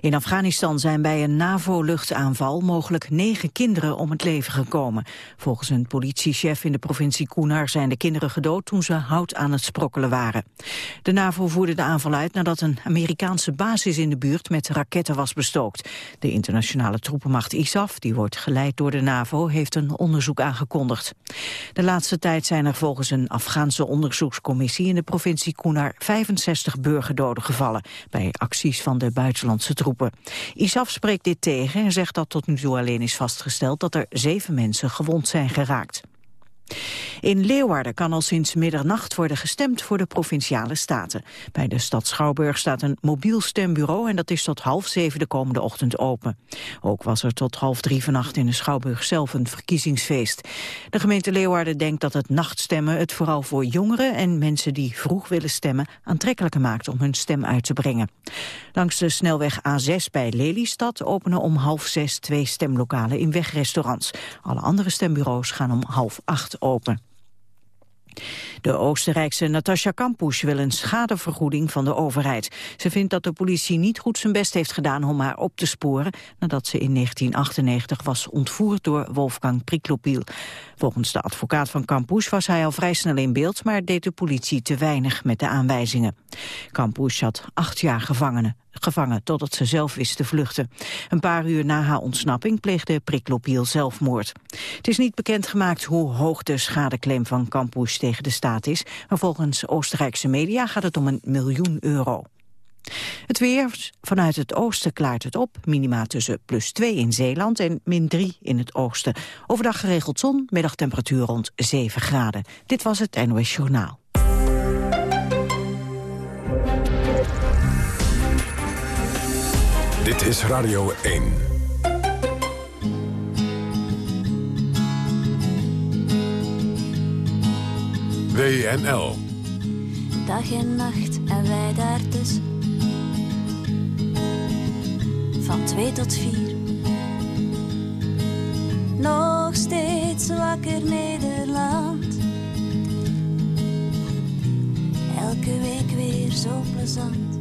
In Afghanistan zijn bij een NAVO-luchtaanval mogelijk negen kinderen om het leven gekomen. Volgens een politiechef in de provincie Kunar zijn de kinderen gedood toen ze hout aan het sprokkelen waren. De NAVO voerde de aanval uit nadat een Amerikaanse basis in de buurt met raketten was bestookt. De internationale troepenmacht ISAF, die wordt geleid door de NAVO, heeft een onderzoek aangekondigd. De laatste tijd zijn er volgens een Afghaanse onderzoekscommissie in de provincie Kunar 65 burgerdoden gevallen bij acties van de buitenlandse troepen. ISAF spreekt dit tegen en zegt dat tot nu toe alleen is vastgesteld dat er zeven mensen gewond zijn geraakt. In Leeuwarden kan al sinds middernacht worden gestemd voor de Provinciale Staten. Bij de stad Schouwburg staat een mobiel stembureau en dat is tot half zeven de komende ochtend open. Ook was er tot half drie vannacht in de Schouwburg zelf een verkiezingsfeest. De gemeente Leeuwarden denkt dat het nachtstemmen het vooral voor jongeren en mensen die vroeg willen stemmen aantrekkelijker maakt om hun stem uit te brengen. Langs de snelweg A6 bij Lelystad openen om half zes twee stemlokalen in wegrestaurants. Alle andere stembureaus gaan om half acht open. De Oostenrijkse Natasja Kampusch wil een schadevergoeding van de overheid. Ze vindt dat de politie niet goed zijn best heeft gedaan om haar op te sporen... nadat ze in 1998 was ontvoerd door Wolfgang Priklopil. Volgens de advocaat van Kampusch was hij al vrij snel in beeld... maar deed de politie te weinig met de aanwijzingen. Kampusch zat acht jaar gevangenen gevangen totdat ze zelf wist te vluchten. Een paar uur na haar ontsnapping pleegde Priklopiel zelfmoord. Het is niet bekendgemaakt hoe hoog de schadeclaim van Campus tegen de staat is, maar volgens Oostenrijkse media gaat het om een miljoen euro. Het weer, vanuit het oosten klaart het op. Minima tussen plus 2 in Zeeland en min 3 in het oosten. Overdag geregeld zon, middagtemperatuur rond 7 graden. Dit was het NOS Journaal. Dit is Radio 1. WNL. Dag en nacht en wij daartussen. Van twee tot vier. Nog steeds wakker Nederland. Elke week weer zo plezant.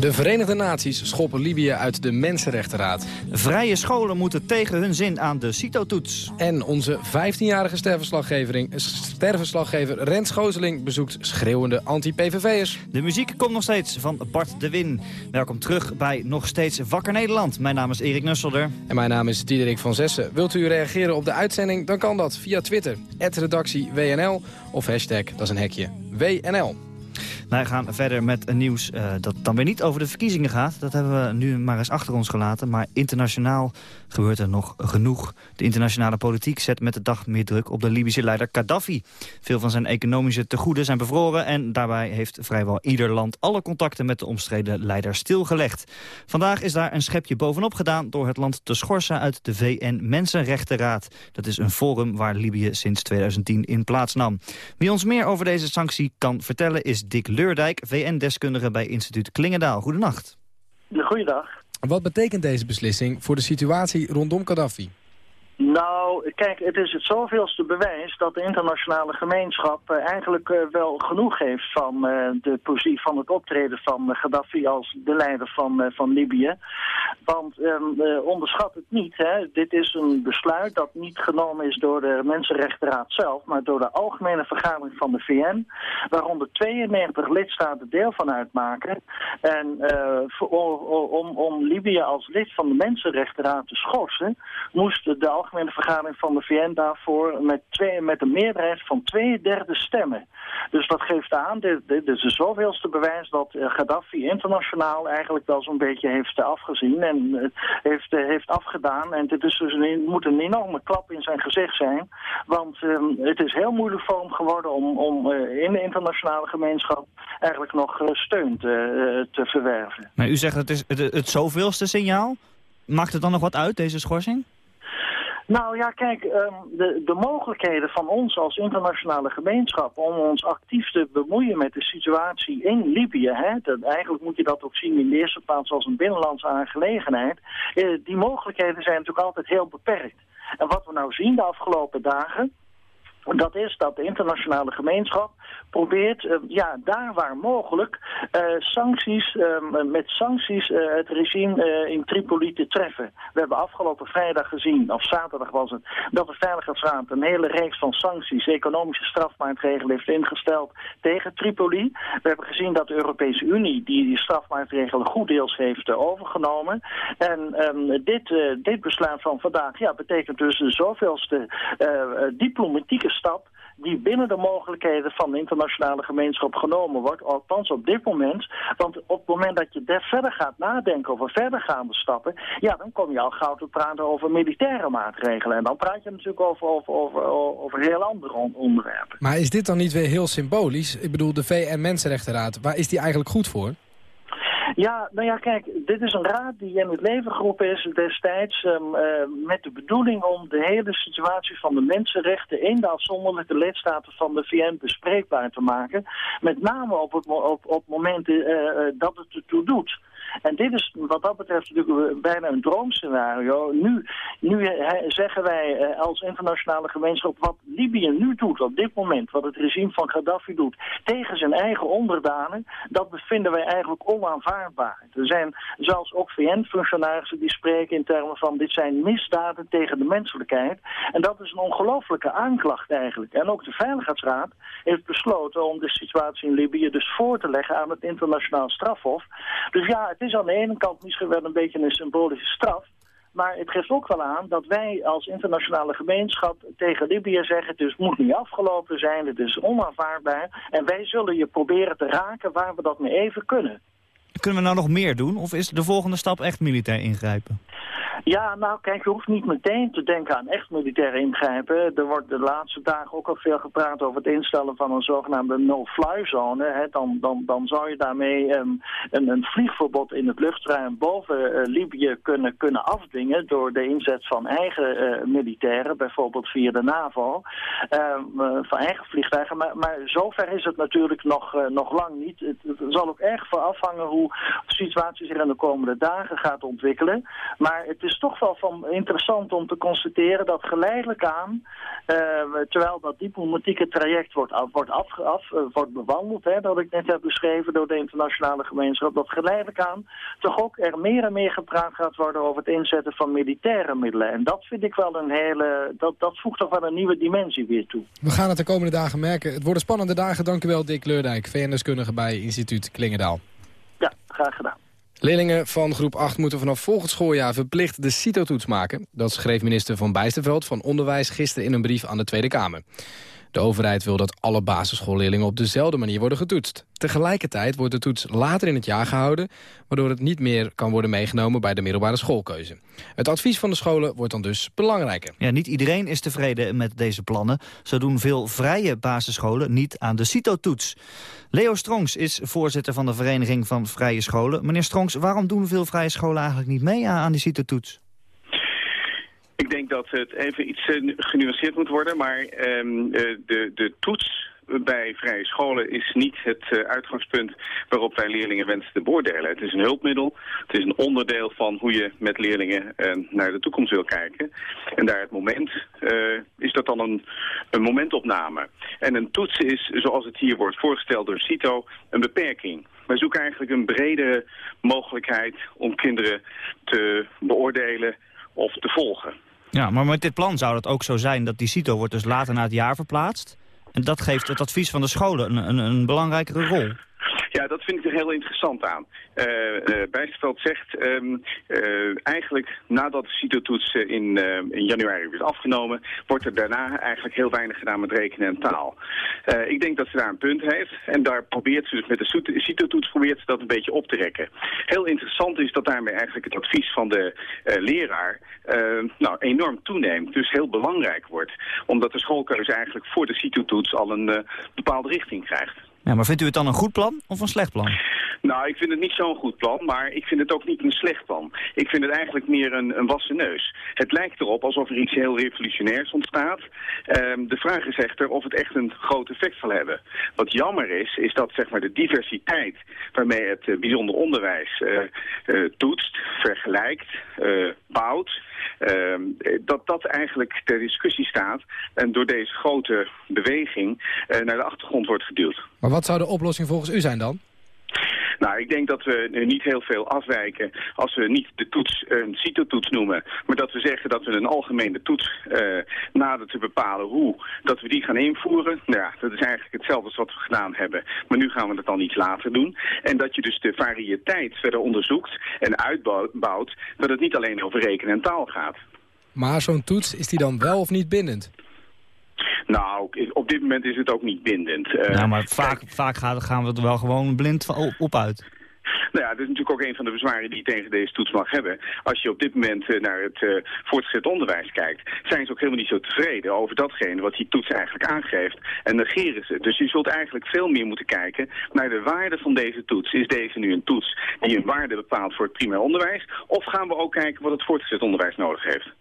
De Verenigde Naties schoppen Libië uit de Mensenrechtenraad. Vrije scholen moeten tegen hun zin aan de CITO-toets. En onze 15-jarige sterverslaggever Rens Gooseling bezoekt schreeuwende anti-PVV'ers. De muziek komt nog steeds van Bart de Win. Welkom terug bij Nog Steeds Wakker Nederland. Mijn naam is Erik Nusselder. En mijn naam is Diederik van Zessen. Wilt u reageren op de uitzending? Dan kan dat via Twitter. redactie WNL of hashtag, dat is een hekje, WNL. Wij gaan verder met een nieuws uh, dat dan weer niet over de verkiezingen gaat. Dat hebben we nu maar eens achter ons gelaten. Maar internationaal gebeurt er nog genoeg. De internationale politiek zet met de dag meer druk op de Libische leider Gaddafi. Veel van zijn economische tegoeden zijn bevroren... en daarbij heeft vrijwel ieder land alle contacten met de omstreden leider stilgelegd. Vandaag is daar een schepje bovenop gedaan door het land te schorsen uit de VN-Mensenrechtenraad. Dat is een forum waar Libië sinds 2010 in plaats nam. Wie ons meer over deze sanctie kan vertellen is Dick Leurdijk, VN-deskundige bij instituut Klingendaal. Goedenacht. Goedendag. Wat betekent deze beslissing voor de situatie rondom Gaddafi? Nou, kijk, het is het zoveelste bewijs dat de internationale gemeenschap uh, eigenlijk uh, wel genoeg heeft van uh, de positie van het optreden van Gaddafi als de leider van, van Libië. Want ehm, onderschat het niet, hè. dit is een besluit dat niet genomen is door de Mensenrechtenraad zelf, maar door de Algemene Vergadering van de VN, waaronder 92 lidstaten deel van uitmaken. En om, om Libië als lid van de Mensenrechtenraad te schorsen, moest de algemene vergadering van de VN daarvoor met, twee, met een meerderheid van twee derde stemmen. Dus dat geeft aan, dit, dit is het zoveelste bewijs dat uh, Gaddafi internationaal eigenlijk wel zo'n beetje heeft afgezien en uh, heeft, heeft afgedaan. En dit is dus een, moet een enorme klap in zijn gezicht zijn, want ehm, het is heel moeilijk voor hem geworden om, om in de internationale gemeenschap eigenlijk nog steun te, te verwerven. Maar u zegt het is het, het zoveelste signaal. Maakt het dan nog wat uit, deze schorsing? Nou ja, kijk, um, de, de mogelijkheden van ons als internationale gemeenschap om ons actief te bemoeien met de situatie in Libië, hè, dat, eigenlijk moet je dat ook zien in de eerste plaats als een binnenlandse aangelegenheid, eh, die mogelijkheden zijn natuurlijk altijd heel beperkt. En wat we nou zien de afgelopen dagen, Dat is dat de internationale gemeenschap probeert, uh, ja, daar waar mogelijk, uh, sancties, uh, met sancties het regime in Tripoli te treffen. We hebben afgelopen vrijdag gezien, of zaterdag was het, dat de Veiligheidsraad een hele reeks van sancties, economische strafmaatregelen heeft ingesteld tegen Tripoli. We hebben gezien dat de Europese Unie die, die strafmaatregelen goed deels heeft overgenomen. En um, dit, dit besluit van vandaag ja, betekent dus de zoveelste diplomatieke stap die binnen de mogelijkheden van de internationale gemeenschap genomen wordt, althans op dit moment. Want op het moment dat je verder gaat nadenken over verdergaande stappen, ja, dan kom je al gauw te praten over militaire maatregelen. En dan praat je natuurlijk over, over, over, over heel andere onderwerpen. Maar is dit dan niet weer heel symbolisch? Ik bedoel, de VN-Mensenrechtenraad, waar is die eigenlijk goed voor? Ja, nou ja, kijk, dit is een raad die in het leven geroepen is destijds um, uh, met de bedoeling om de hele situatie van de mensenrechten in de afzonderlijke lidstaten van de VN bespreekbaar te maken. Met name op het, op, op momenten uh, dat het ertoe doet. En dit is wat dat betreft natuurlijk bijna een droomscenario. Nu, nu zeggen wij als internationale gemeenschap wat Libië nu doet op dit moment, wat het regime van Gaddafi doet, tegen zijn eigen onderdanen, dat bevinden wij eigenlijk onaanvaardbaar. Er zijn zelfs ook VN-functionarissen die spreken in termen van dit zijn misdaden tegen de menselijkheid. En dat is een ongelofelijke aanklacht eigenlijk. En ook de Veiligheidsraad heeft besloten om de situatie in Libië dus voor te leggen aan het internationaal strafhof. Dus ja, het is aan de ene kant misschien wel een beetje een symbolische straf. Maar het geeft ook wel aan dat wij als internationale gemeenschap tegen Libië zeggen... het moet niet afgelopen zijn, het is onaanvaardbaar. En wij zullen je proberen te raken waar we dat mee even kunnen. Kunnen we nou nog meer doen? Of is de volgende stap echt militair ingrijpen? Ja, nou kijk, je hoeft niet meteen te denken aan echt militair ingrijpen. Er wordt de laatste dagen ook al veel gepraat over het instellen van een zogenaamde no-fly zone. Dan, dan, dan zou je daarmee um, een, een vliegverbod in het luchtruim boven uh, Libië kunnen, kunnen afdwingen door de inzet van eigen uh, militairen, bijvoorbeeld via de NAVO, uh, van eigen vliegtuigen. Maar, maar zover is het natuurlijk nog, nog lang niet. Het, het, zal ook erg voor afhangen hoe de situatie zich in de komende dagen gaat ontwikkelen. Maar het is toch wel van interessant om te constateren dat geleidelijk aan, uh, terwijl dat diplomatieke traject wordt, af, wordt, af, af uh, wordt bewandeld, hè, dat ik net heb beschreven door de internationale gemeenschap, dat geleidelijk aan toch ook er meer en meer gepraat gaat worden over het inzetten van militaire middelen. En dat vind ik wel een hele, dat, dat voegt toch wel een nieuwe dimensie weer toe. We gaan het de komende dagen merken. Het worden spannende dagen. Dank u wel Dick Leurdijk, VN-deskundige bij instituut Klingendaal. Ja, graag gedaan. Leerlingen van groep 8 moeten vanaf volgend schooljaar verplicht de CITO-toets maken. Dat schreef minister Van Bijsterveld van Onderwijs gisteren in een brief aan de Tweede Kamer. De overheid wil dat alle basisschoolleerlingen op dezelfde manier worden getoetst. Tegelijkertijd wordt de toets later in het jaar gehouden... waardoor het niet meer kan worden meegenomen bij de middelbare schoolkeuze. Het advies van de scholen wordt dan dus belangrijker. Ja, niet iedereen is tevreden met deze plannen. Zo doen veel vrije basisscholen niet aan de CITO-toets. Leo Strongs is voorzitter van de Vereniging van Vrije Scholen. Meneer Strongs, waarom doen veel vrije scholen eigenlijk niet mee aan die CITO-toets? Ik denk dat het even iets uh, genuanceerd moet worden, maar um, uh, de, de toets bij vrije scholen is niet het uh, uitgangspunt waarop wij leerlingen wensen te beoordelen. Het is een hulpmiddel, het is een onderdeel van hoe je met leerlingen naar de toekomst wil kijken. En daar het moment is dat dan een, een momentopname. En een toets is, zoals het hier wordt voorgesteld door CITO, een beperking. Wij zoeken eigenlijk een brede mogelijkheid om kinderen te beoordelen of te volgen. Ja, maar met dit plan zou het ook zo zijn dat die CITO wordt dus later na het jaar verplaatst. En dat geeft het advies van de scholen een, een, een belangrijkere rol. Ja, dat vind ik er heel interessant aan. Uh, zegt um, uh, eigenlijk nadat de CITO-toets in, in januari is afgenomen, wordt er daarna eigenlijk heel weinig gedaan met rekenen en taal. ik denk dat ze daar een punt heeft en daar probeert ze dus met de CITO-toets probeert ze dat een beetje op te rekken. Heel interessant is dat daarmee eigenlijk het advies van de leraar nou, enorm toeneemt, dus heel belangrijk wordt. Omdat de schoolkeuze eigenlijk voor de CITO-toets al een bepaalde richting krijgt. Ja, maar vindt u het dan een goed plan of een slecht plan? Nou, ik vind het niet zo'n goed plan, maar ik vind het ook niet een slecht plan. Ik vind het eigenlijk meer een, een wassen neus. Het lijkt erop alsof er iets heel revolutionairs ontstaat. Ehm, de vraag is echter of het echt een groot effect zal hebben. Wat jammer is, is dat zeg maar, de diversiteit waarmee het uh, bijzonder onderwijs uh, uh, toetst, vergelijkt, bouwt... Ehm, dat dat eigenlijk ter discussie staat en door deze grote beweging naar de achtergrond wordt geduwd. Maar wat zou de oplossing volgens u zijn dan? Nou, ik denk dat we niet heel veel afwijken als we niet de toets een CITO-toets noemen, maar dat we zeggen dat we een algemene toets uh, nader te bepalen hoe, dat we die gaan invoeren. Nou ja, dat is eigenlijk hetzelfde als wat we gedaan hebben, maar nu gaan we het dan iets later doen. En dat je dus de variëteit verder onderzoekt en uitbouwt, dat het niet alleen over rekenen en taal gaat. Maar zo'n toets, is die dan wel of niet bindend? Nou, op dit moment is het ook niet bindend. Uh, ja, maar vaak, vaak gaan we er wel gewoon blind op uit. Nou ja, dat is natuurlijk ook een van de bezwaren die je tegen deze toets mag hebben. Als je op dit moment uh, naar het uh, voortgezet onderwijs kijkt, zijn ze ook helemaal niet zo tevreden over datgene wat die toets eigenlijk aangeeft. En negeren ze. Dus je zult eigenlijk veel meer moeten kijken naar de waarde van deze toets. Is deze nu een toets die een waarde bepaalt voor het primair onderwijs? Of gaan we ook kijken wat het voortgezet onderwijs nodig heeft?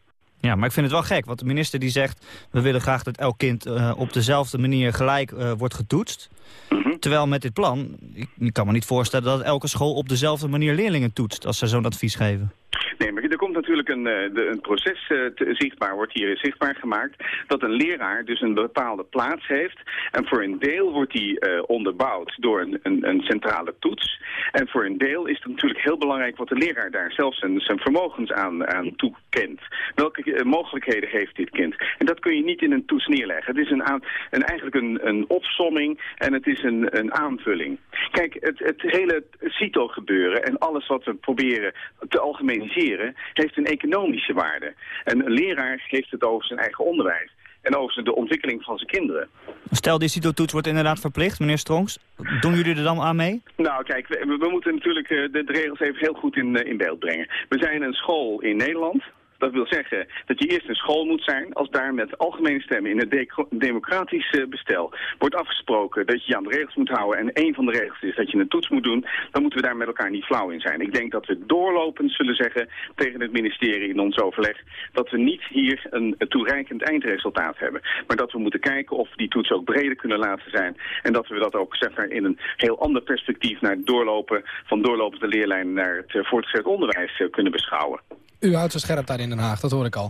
Ja, maar ik vind het wel gek, want de minister die zegt... we willen graag dat elk kind uh, op dezelfde manier gelijk uh, wordt getoetst. Mm -hmm. Terwijl met dit plan, ik, ik, kan me niet voorstellen... dat elke school op dezelfde manier leerlingen toetst... als ze zo'n advies geven. Nee, maar er komt natuurlijk een, de, een proces zichtbaar, wordt hier zichtbaar gemaakt, dat een leraar dus een bepaalde plaats heeft. En voor een deel wordt die onderbouwd door een, een, een, centrale toets. En voor een deel is het natuurlijk heel belangrijk wat de leraar daar zelf zijn, zijn vermogens aan, aan toekent. Welke uh, mogelijkheden heeft dit kind? En dat kun je niet in een toets neerleggen. Het is een, aan, een eigenlijk een, een opsomming en het is een, een aanvulling. Kijk, het, het hele CITO-gebeuren en alles wat we proberen te algemeniseren heeft een economische waarde. En een leraar heeft het over zijn eigen onderwijs en over de ontwikkeling van zijn kinderen. Stel, die CITO-toets wordt inderdaad verplicht, meneer Strongs. Doen jullie er dan aan mee? Nou, kijk, we, we moeten natuurlijk de, de, regels even heel goed in, in beeld brengen. We zijn een school in Nederland. Dat wil zeggen dat je eerst een school moet zijn. Als daar met algemene stemmen in het de democratisch bestel wordt afgesproken dat je je aan de regels moet houden. En een van de regels is dat je een toets moet doen. Dan moeten we daar met elkaar niet flauw in zijn. Ik denk dat we doorlopend zullen zeggen tegen het ministerie in ons overleg dat we niet hier een toereikend eindresultaat hebben. Maar dat we moeten kijken of die toets ook breder kunnen laten zijn. En dat we dat ook zeg maar, in een heel ander perspectief naar het doorlopen van doorlopende leerlijnen naar het voortgezet onderwijs kunnen beschouwen. U houdt zo scherp daar in Den Haag, dat hoor ik al.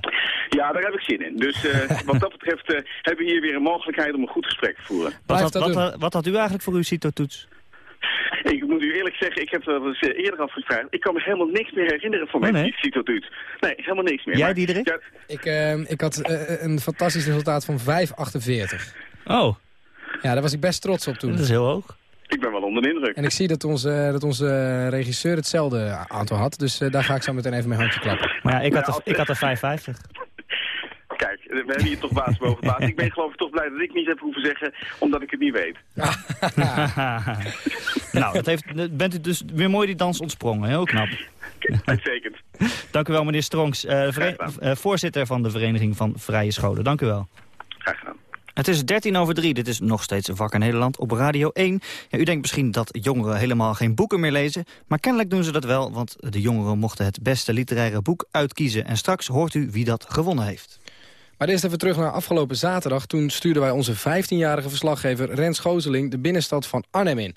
Ja, daar heb ik zin in. Dus uh, wat dat betreft uh, hebben we hier weer een mogelijkheid om een goed gesprek te voeren. Wat had, wat, wat, wat had u eigenlijk voor uw CITO-toets? Ik moet u eerlijk zeggen, ik heb dat eens eerder al gevraagd. Ik kan me helemaal niks meer herinneren van oh, mijn nee? CITO-toets. Nee, helemaal niks meer. Jij, Diederik? Ja, ik, uh, ik had een fantastisch resultaat van 5,48. Oh. Ja, daar was ik best trots op toen. Dat is heel hoog. Ik ben wel onder de indruk. En ik zie dat onze, dat onze regisseur hetzelfde aantal had. Dus uh, daar ga ik zo meteen even mijn handje klappen. Maar ja, ik had, er, ik had er 55. Kijk, we hebben hier toch baas boven baas. Ik ben geloof ik toch blij dat ik niet heb hoeven zeggen, omdat ik het niet weet. nou, dat heeft, bent u dus weer mooi die dans ontsprongen. Heel knap. Uitstekend. Dank u wel, meneer Strongs, uh, uh, voorzitter van de Vereniging van Vrije Scholen. Dank u wel. Het is 13 over 3. Dit is nog steeds Wakker Nederland op Radio 1. Ja, u denkt misschien dat jongeren helemaal geen boeken meer lezen. Maar kennelijk doen ze dat wel, want de jongeren mochten het beste literaire boek uitkiezen. En straks hoort u wie dat gewonnen heeft. Maar eerst even terug naar afgelopen zaterdag. Toen stuurden wij onze 15-jarige verslaggever Rens Gozeling de binnenstad van Arnhem in.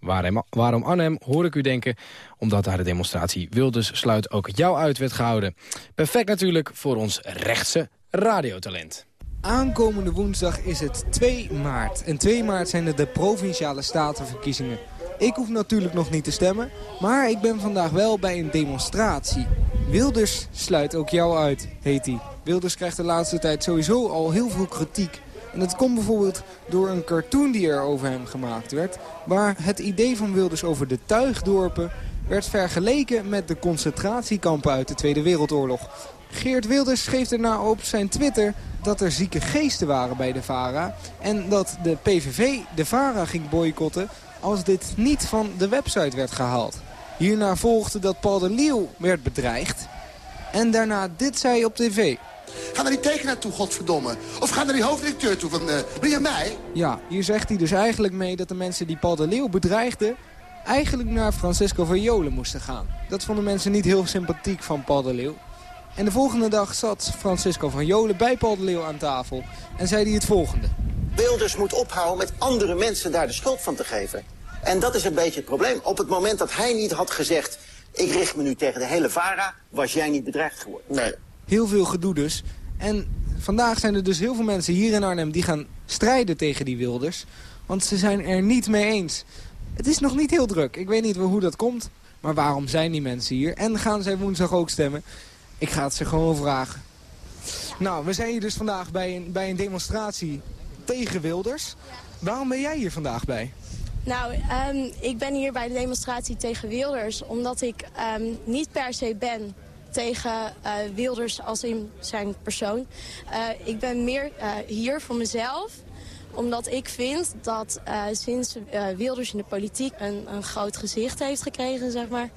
Waarom, waarom Arnhem, hoor ik u denken, omdat daar de demonstratie Wilders sluit ook jou uit werd gehouden. Perfect natuurlijk voor ons rechtse radiotalent. Aankomende woensdag is het 2 maart. En 2 maart zijn er de Provinciale Statenverkiezingen. Ik hoef natuurlijk nog niet te stemmen, maar ik ben vandaag wel bij een demonstratie. Wilders sluit ook jou uit, heet hij. Wilders krijgt de laatste tijd sowieso al heel veel kritiek. En dat komt bijvoorbeeld door een cartoon die er over hem gemaakt werd... waar het idee van Wilders over de tuigdorpen werd vergeleken met de concentratiekampen uit de Tweede Wereldoorlog. Geert Wilders schreef daarna op zijn Twitter dat er zieke geesten waren bij de VARA... en dat de PVV de VARA ging boycotten als dit niet van de website werd gehaald. Hierna volgde dat Paul de Leeuw werd bedreigd en daarna dit zei op tv. Ga naar die tekenaar toe, godverdomme. Of ga naar die hoofddirecteur toe van, uh, ben je mij? Ja, hier zegt hij dus eigenlijk mee dat de mensen die Paul de Leeuw bedreigden... eigenlijk naar Francisco van Jolen moesten gaan. Dat vonden mensen niet heel sympathiek van Paul de Leeuw. En de volgende dag zat Francisco van Jolen bij Paul de Leeuw aan tafel en zei hij het volgende. Wilders moet ophouden met andere mensen daar de schuld van te geven. En dat is een beetje het probleem. Op het moment dat hij niet had gezegd... ik richt me nu tegen de hele VARA, was jij niet bedreigd geworden. Nee. Heel veel gedoe dus. En vandaag zijn er dus heel veel mensen hier in Arnhem... die gaan strijden tegen die Wilders. Want ze zijn er niet mee eens. Het is nog niet heel druk. Ik weet niet hoe dat komt. Maar waarom zijn die mensen hier? En gaan zij woensdag ook stemmen? Ik ga het ze gewoon vragen. Nou, we zijn hier dus vandaag bij een, bij een demonstratie tegen Wilders. Waarom ben jij hier vandaag bij? Nou, um, ik ben hier bij de demonstratie tegen Wilders... omdat ik um, niet per se ben tegen uh, Wilders als in zijn persoon. Uh, ik ben meer uh, hier voor mezelf omdat ik vind dat sinds Wilders in de politiek een, een groot gezicht heeft gekregen, zeg maar...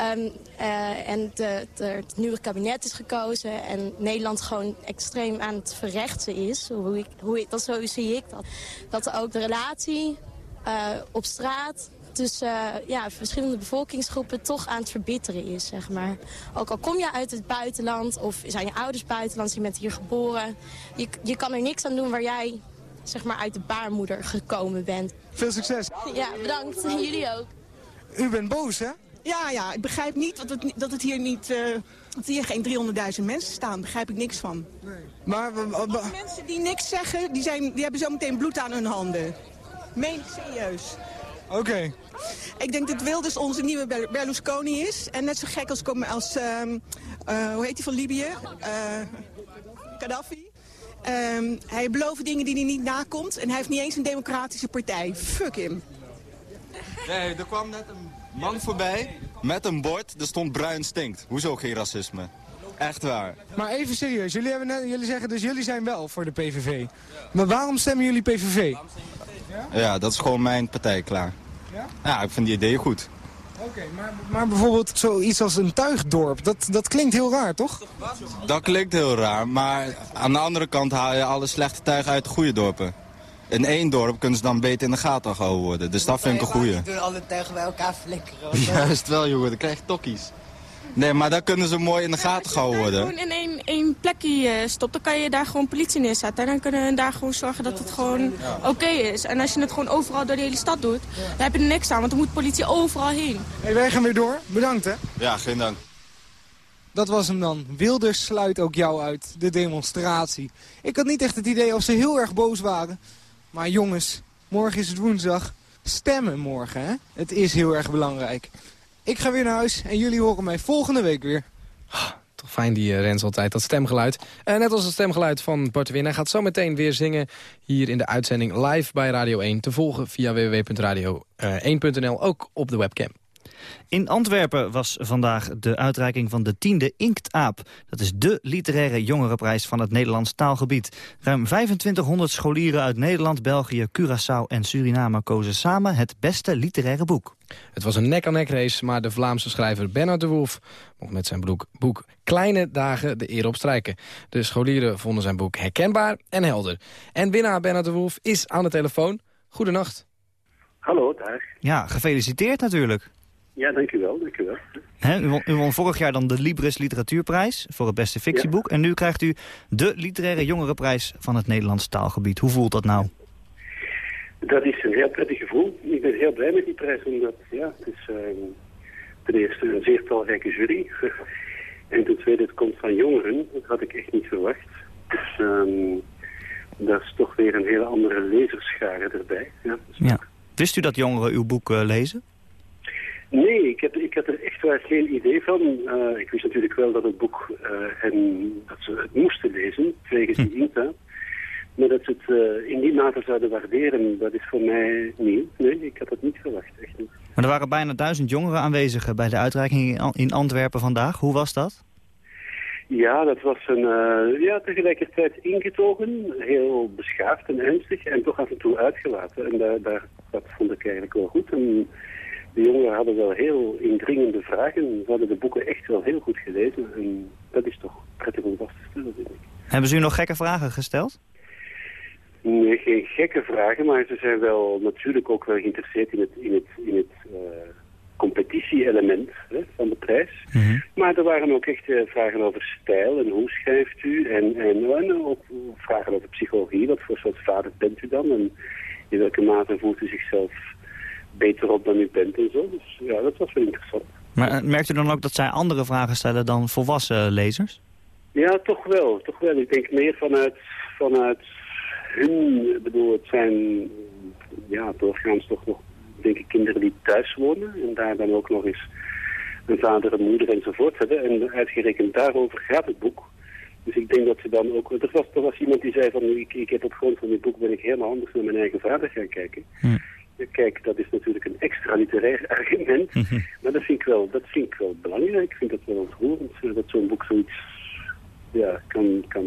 Um, uh, en de, de, het nieuwe kabinet is gekozen en Nederland gewoon extreem aan het verrechten is. Hoe ik, hoe ik, dat, zo zie ik dat. Dat ook de relatie uh, op straat tussen uh, ja, verschillende bevolkingsgroepen toch aan het verbitteren is, zeg maar. Ook al kom je uit het buitenland of zijn je ouders buitenlands, je bent hier geboren. Je, je kan er niks aan doen waar jij zeg maar, uit de baarmoeder gekomen bent. Veel succes. Ja, bedankt. Jullie ook. U bent boos, hè? Ja, ja, ik begrijp niet dat het, dat het hier niet... Uh, dat hier geen 300.000 mensen staan, begrijp ik niks van. Nee. Maar... De mensen die niks zeggen, die, zijn, die hebben zo meteen bloed aan hun handen. Meen ik serieus. Oké. Okay. Ik denk dat Wilders onze nieuwe Berlusconi is. En net zo gek als, als uh, uh, hoe heet hij van Libië? Uh, Gaddafi. Um, hij belooft dingen die hij niet nakomt. En hij heeft niet eens een democratische partij. Fuck hem. Nee, er kwam net een man voorbij met een bord. Er stond bruin stinkt. Hoezo geen racisme? Echt waar. Maar even serieus. Jullie, hebben net, jullie zeggen dus jullie zijn wel voor de PVV. Maar waarom stemmen jullie PVV? Ja, dat is gewoon mijn partij, klaar. Ja? Ja, ik vind die ideeën goed. Oké, okay, maar, maar bijvoorbeeld zoiets als een tuigdorp, dat, dat klinkt heel raar, toch? Dat klinkt heel raar, maar aan de andere kant haal je alle slechte tuigen uit de goede dorpen. In één dorp kunnen ze dan beter in de gaten gehouden worden. Dus dat vind ik een goeie. Ik doen alle tuigen bij elkaar flikkeren. Juist wel, jongen. Dan krijg je tokkies. Nee, maar dan kunnen ze mooi in de gaten gehouden worden. Als je gewoon in één, één plekje uh, stopt, dan kan je daar gewoon politie neerzetten. En dan kunnen we daar gewoon zorgen dat het gewoon oké okay is. En als je het gewoon overal door de hele stad doet, dan heb je er niks aan. Want dan moet politie overal heen. Hey, wij gaan weer door. Bedankt, hè? Ja, geen dank. Dat was hem dan. Wilders sluit ook jou uit, de demonstratie. Ik had niet echt het idee of ze heel erg boos waren. Maar jongens, morgen is het woensdag. Stemmen morgen, hè? Het is heel erg belangrijk. Ik ga weer naar huis en jullie horen mij volgende week weer. Oh, toch fijn die uh, Rens altijd, dat stemgeluid. Uh, net als het stemgeluid van Bart Win. Hij gaat zo meteen weer zingen hier in de uitzending live bij Radio 1. Te volgen via www.radio1.nl, ook op de webcam. In Antwerpen was vandaag de uitreiking van de tiende Inktaap. Dat is de literaire jongerenprijs van het Nederlands taalgebied. Ruim 2500 scholieren uit Nederland, België, Curaçao en Suriname kozen samen het beste literaire boek. Het was een nek-aan-nek race, maar de Vlaamse schrijver Bernard de Wolf mocht met zijn boek, boek Kleine Dagen de eer opstrijken. De scholieren vonden zijn boek herkenbaar en helder. En winnaar Bernard de Wolf is aan de telefoon. Goedenacht. Hallo, dag. Ja, gefeliciteerd natuurlijk. Ja, dank u wel. Dank u, wel. He, u, won, u, won, vorig jaar dan de Libris Literatuurprijs voor het beste fictieboek. Ja. En nu krijgt u de literaire jongerenprijs van het Nederlandse taalgebied. Hoe voelt dat nou? Dat is een heel prettig gevoel. Ik ben heel blij met die prijs, omdat ja, het is uh, ten eerste een zeer talrijke jury. en ten tweede, het komt van jongeren. Dat had ik echt niet verwacht. Dus um, dat is toch weer een hele andere lezerschare erbij. Ja, ja. Wist u dat jongeren uw boek uh, lezen? Nee, ik, heb, ik had er echt waar geen idee van. Uh, ik wist natuurlijk wel dat het boek uh, en dat ze het moesten lezen, wegens die INTA. Maar dat ze het uh, in die mate zouden waarderen, dat is voor mij nieuw. Nee, ik had dat niet verwacht, echt niet. Maar er waren bijna duizend jongeren aanwezig bij de uitreiking in Antwerpen vandaag. Hoe was dat? Ja, dat was een, ja, tegelijkertijd ingetogen, heel beschaafd en ernstig en toch af en toe uitgelaten. En daar, daar, dat vond ik eigenlijk wel goed. En, de jongeren hadden wel heel indringende vragen. Ze hadden de boeken echt wel heel goed gelezen. En dat is toch prettig om vast te stellen, denk ik. Hebben ze u nog gekke vragen gesteld? Nee, geen gekke vragen, maar ze zijn wel natuurlijk ook wel geïnteresseerd in het, in het, in het uh, element hè, van de prijs. Maar er waren ook echt eh, vragen over stijl en hoe schrijft u. En, en, en ook vragen over psychologie. Wat voor soort vader bent u dan? En in welke mate voelt u zichzelf beter op dan u bent en zo. Dus ja, dat was wel interessant. Maar eh, merkt u dan ook dat zij andere vragen stellen dan volwassen lezers? Ja, toch wel. Toch wel. Ik denk meer vanuit, vanuit hun... Ik bedoel, het zijn ja, doorgaans toch nog denk ik kinderen die thuis wonen. En daar dan ook nog eens een vader, een moeder enzovoort hebben. En uitgerekend daarover gaat het boek. Dus ik denk dat ze dan ook... Er was, er was iemand die zei van... Ik, ik heb op grond van dit boek ben ik helemaal anders naar mijn eigen vader gaan kijken. Hm. Kijk, dat is natuurlijk een extra literair argument. Maar dat vind, ik wel, dat vind ik wel belangrijk. Ik vind dat wel ontroerend. eh, Dat zo'n boek zoiets ja, kan, kan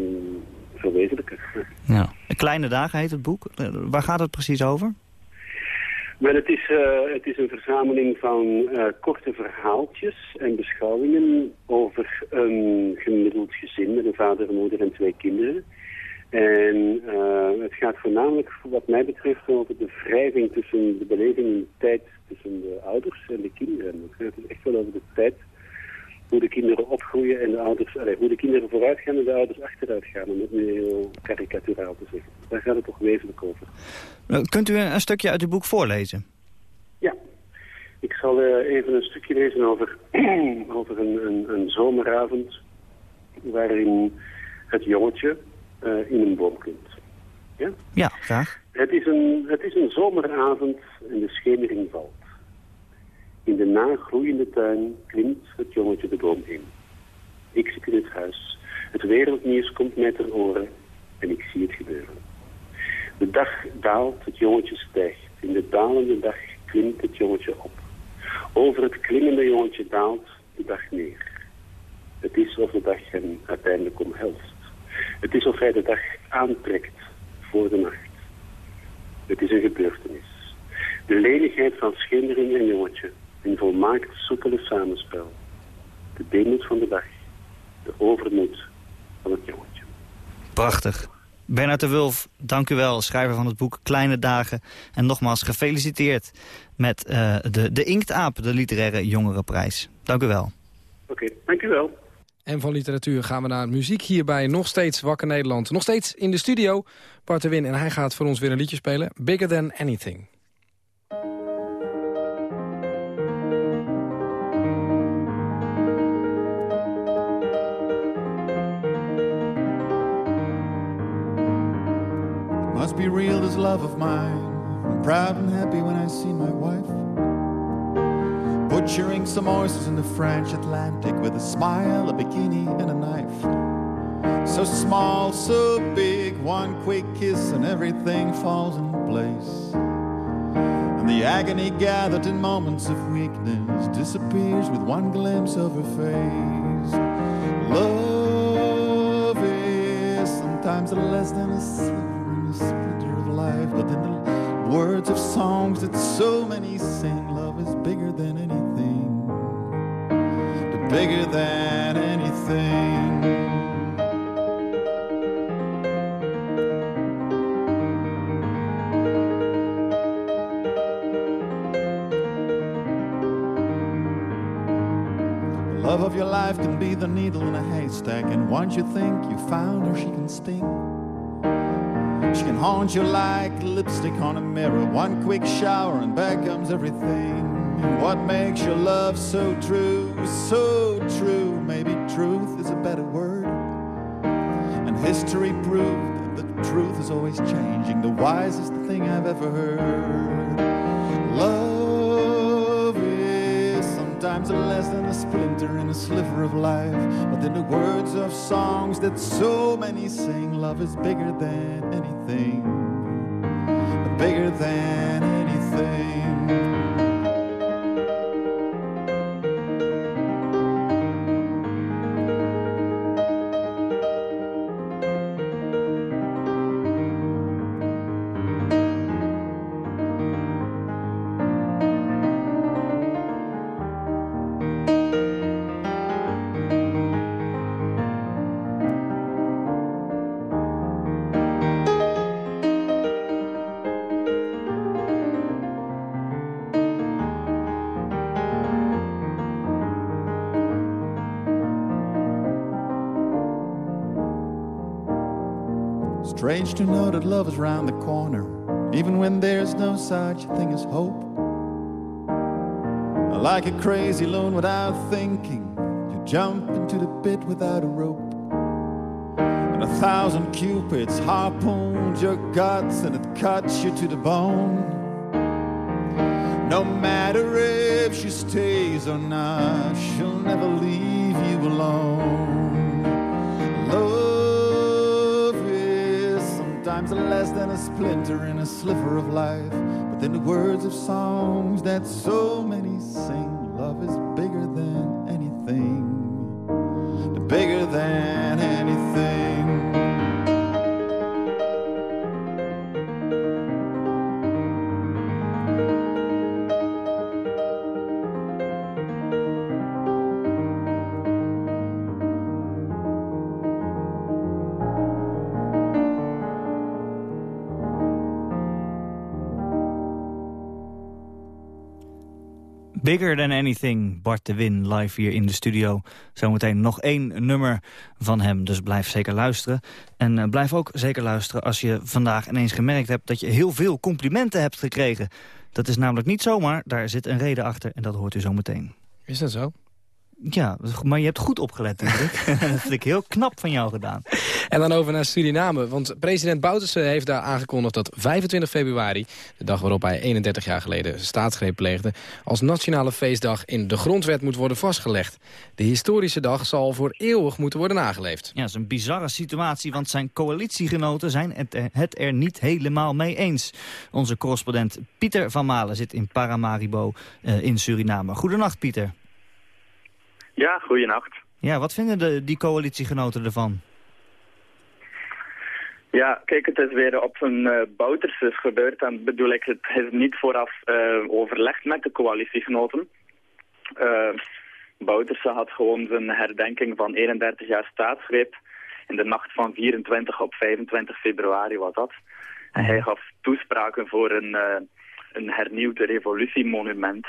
verwezenlijken. Ja. Kleine Dagen heet het boek. Eh, Waar gaat het precies over? Maar het is, eh, het is een verzameling van korte verhaaltjes en beschouwingen over een gemiddeld gezin met een vader, een moeder en twee kinderen. En eh, het gaat voornamelijk, wat mij betreft, over de wrijving tussen de beleving en de tijd tussen de ouders en de kinderen. Het gaat dus echt wel over de tijd, hoe de kinderen opgroeien en de ouders, allee, hoe de kinderen vooruit gaan en de ouders achteruit gaan, om het nu heel karikaturaal te zeggen. Daar gaat het toch wezenlijk over. Eh, Kunt u een stukje uit uw boek voorlezen? Ik zal eh, even een stukje lezen over, over een, een, een zomeravond waarin het jongetje eh, in een boom klimt. Ja? Ja, graag. Het is, een, het is een zomeravond en de schemering valt. In de nagroeiende tuin klimt het jongetje de boom in. Ik zit in het huis. Het wereldnieuws komt mij ter oren en ik zie het gebeuren. De dag daalt, het jongetje stijgt. In de dalende dag klimt het jongetje op. Over het klimmende jongetje daalt de dag neer. Het is of de dag hem uiteindelijk omhelst. Het is of hij de dag aantrekt voor de nacht. Het is een gebeurtenis. De lenigheid van schemering en jongetje. Een volmaakt soepele samenspel. De deemoed van de dag. De overmoed van het jongetje. Prachtig. Bernard de Wulf, dank u wel, schrijver van het boek Kleine Dagen. En nogmaals gefeliciteerd met eh, de, de Inktaap, de literaire jongerenprijs. Dank u wel. Oké, dank u wel. En van literatuur gaan we naar muziek hierbij. Nog steeds Wakker Nederland. Nog steeds in de studio. Bart de Win en hij gaat voor ons weer een liedje spelen. Bigger Than Anything. Must be real, this love of mine. I'm proud and happy when I see my wife. Butchering some oysters in the French Atlantic with a smile, a bikini, and a knife. So small, so big, one quick kiss and everything falls in place. And the agony gathered in moments of weakness disappears with one glimpse of her face. Love is sometimes less than a a splinter of life, but in the words of songs that so many sing, love is bigger than the bigger than anything. The love of your life can be the needle in a haystack, and once you think you found her, she can sting. She can haunt you like lipstick on a mirror. One quick shower, and back comes everything. What makes your love so true, so true? Maybe truth is a better word. And history proved that the truth is always changing. The wisest thing I've ever heard. Love is sometimes less than a splinter in a sliver of life. But in the words of songs that so many sing, love is bigger than anything. Bigger than Strange to know that love is round the corner, even when there's no such thing as hope. Like a crazy loon without thinking, you jump into the pit without a rope. And a thousand cupids harpooned your guts and it cuts you to the bone. No matter if she stays or not, she'll never leave you alone. Love less than a splinter in a sliver of life. But in the words of songs that so many Bigger Than Anything, Bart de Win, live hier in de studio. Zometeen nog één nummer van hem, dus blijf zeker luisteren. En uh, blijf ook zeker luisteren als je vandaag ineens gemerkt hebt... dat je heel veel complimenten hebt gekregen. Dat is namelijk niet zomaar, daar zit een reden achter en dat hoort u zometeen. Is dat zo? Ja, maar je hebt goed opgelet natuurlijk. dat vind ik heel knap van jou gedaan. En dan over naar Suriname, want president Bouterse heeft daar aangekondigd dat 25 februari, de dag waarop hij 31 jaar geleden staatsgreep pleegde, als nationale feestdag in de grondwet moet worden vastgelegd. De historische dag zal voor eeuwig moeten worden nageleefd. Ja, dat is een bizarre situatie, want zijn coalitiegenoten zijn het er niet helemaal mee eens. Onze correspondent Pieter van Malen zit in Paramaribo uh, in Suriname. Goedenacht, Pieter. Ja, goeienacht. Ja, wat vinden de, die coalitiegenoten ervan? Ja, kijk, het is weer op een uh, gebeurd. En bedoel ik, het is niet vooraf uh, overlegd met de coalitiegenoten. Uh, Bouterse had gewoon zijn herdenking van 31 jaar staatsgreep. In de nacht van 24 op 25 februari was dat. En hij gaf toespraken voor een, uh, een hernieuwd revolutiemonument.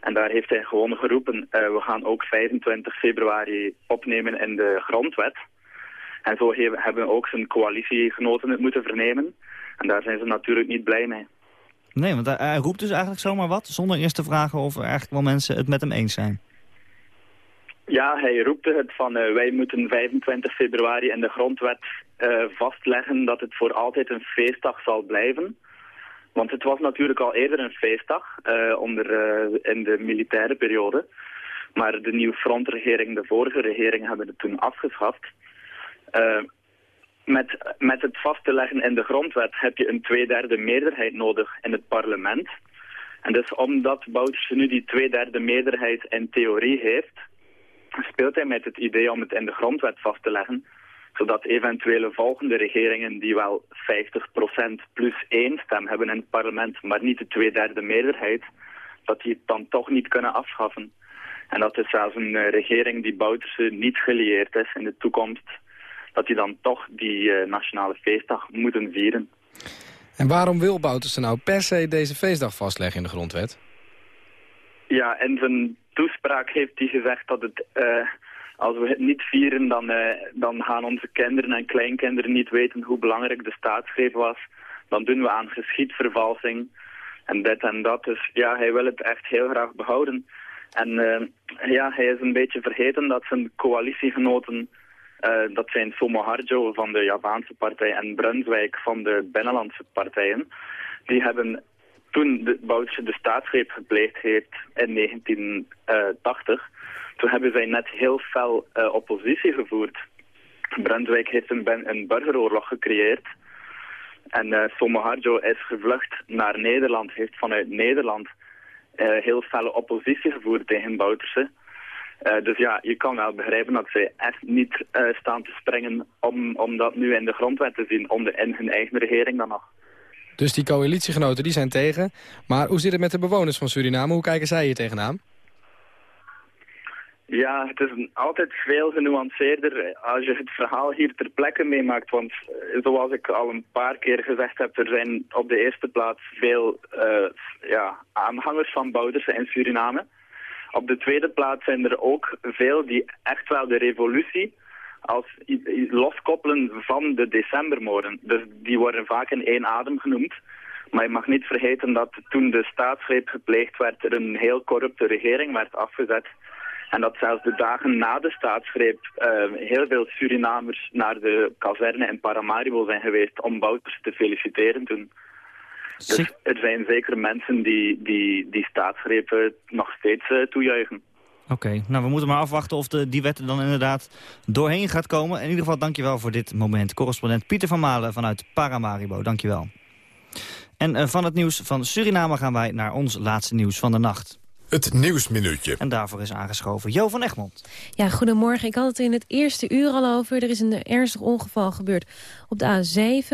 En daar heeft hij gewoon geroepen, uh, we gaan ook 25 februari opnemen in de grondwet. En zo hebben ook zijn coalitiegenoten het moeten vernemen. En daar zijn ze natuurlijk niet blij mee. Nee, want hij roept dus eigenlijk zomaar wat, zonder eerst te vragen of er eigenlijk wel mensen het met hem eens zijn. Ja, hij roepte het van uh, wij moeten 25 februari in de grondwet uh, vastleggen dat het voor altijd een feestdag zal blijven. Want het was natuurlijk al eerder een feestdag uh, onder, in de militaire periode. Maar de nieuwe frontregering, de vorige regering, hebben het toen afgeschaft. Uh, met, met het vast te leggen in de grondwet heb je een tweederde meerderheid nodig in het parlement. En dus omdat Bouterse nu die tweederde meerderheid in theorie heeft, speelt hij met het idee om het in de grondwet vast te leggen, zodat eventuele volgende regeringen die wel 50% plus één stem hebben in het parlement, maar niet de tweederde meerderheid, dat die het dan toch niet kunnen afschaffen. En dat is zelfs een uh, regering die Bouterse niet gelieerd is in de toekomst, dat die dan toch die uh, nationale feestdag moeten vieren. En waarom wil Bouterse nou per se deze feestdag vastleggen in de grondwet? Ja, in zijn toespraak heeft hij gezegd dat het, uh, als we het niet vieren, dan, uh, dan gaan onze kinderen en kleinkinderen niet weten hoe belangrijk de staatsgreep was. Dan doen we aan geschiedvervalsing en dit en dat. Dus ja, hij wil het echt heel graag behouden. En uh, ja, hij is een beetje vergeten dat zijn coalitiegenoten Uh, dat zijn Somoharjo van de Javaanse partij en Brunswijk van de binnenlandse partijen. Die hebben toen de Bouterse de staatsgreep gepleegd heeft in 1980, toen hebben zij net heel fel uh, oppositie gevoerd. Brunswijk heeft een, een burgeroorlog gecreëerd. En uh, Somoharjo is gevlucht naar Nederland, heeft vanuit Nederland heel felle oppositie gevoerd tegen Bouterse. Dus ja, je kan wel begrijpen dat zij echt niet staan te springen om, om dat nu in de grondwet te zien, om de, in hun eigen regering dan nog. Dus die coalitiegenoten die zijn tegen. Maar hoe zit het met de bewoners van Suriname? Hoe kijken zij hier tegenaan? Ja, het is altijd veel genuanceerder als je het verhaal hier ter plekke meemaakt. Want zoals ik al een paar keer gezegd heb, er zijn op de eerste plaats veel uh, ja, aanhangers van Boudersen in Suriname. Op de tweede plaats zijn er ook veel die echt wel de revolutie als loskoppelen van de decembermoorden. Dus die worden vaak in één adem genoemd. Maar je mag niet vergeten dat toen de staatsgreep gepleegd werd, er een heel corrupte regering werd afgezet. En dat zelfs de dagen na de staatsgreep eh, heel veel Surinamers naar de kazerne in Paramaribo zijn geweest om Wouters te feliciteren toen. Dus er zijn zeker mensen die die, die staatsgrepen nog steeds eh, toejuichen. Oké, nou we moeten maar afwachten of de, die wet er dan inderdaad doorheen gaat komen. In ieder geval dankjewel voor dit moment. Correspondent Pieter van Malen vanuit Paramaribo, dankjewel. En eh, van het nieuws van Suriname gaan wij naar ons laatste nieuws van de nacht. Het Nieuwsminuutje. En daarvoor is aangeschoven Jo van Egmond. Ja, goedemorgen. Ik had het in het eerste uur al over. Er is een ernstig ongeval gebeurd op de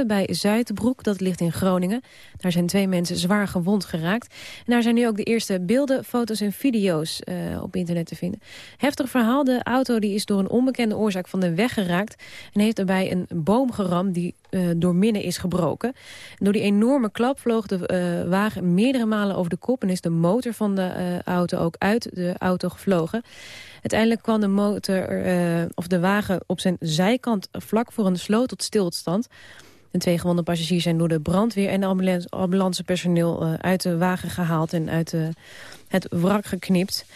A7 bij Zuidbroek. Dat ligt in Groningen. Daar zijn twee mensen zwaar gewond geraakt. En daar zijn nu ook de eerste beelden, foto's en video's eh, op internet te vinden. Heftig verhaal. De auto die is door een onbekende oorzaak van de weg geraakt. En heeft daarbij een boom geramd die eh, door midden is gebroken. En door die enorme klap vloog de eh, wagen meerdere malen over de kop... en is de motor van de eh, auto ook uit de auto gevlogen. Uiteindelijk kwam de motor of de wagen op zijn zijkant vlak voor een sloot tot stilstand. De twee gewonde passagiers zijn door de brandweer en de ambulance, ambulancepersoneel uit de wagen gehaald en uit eh, het wrak geknipt.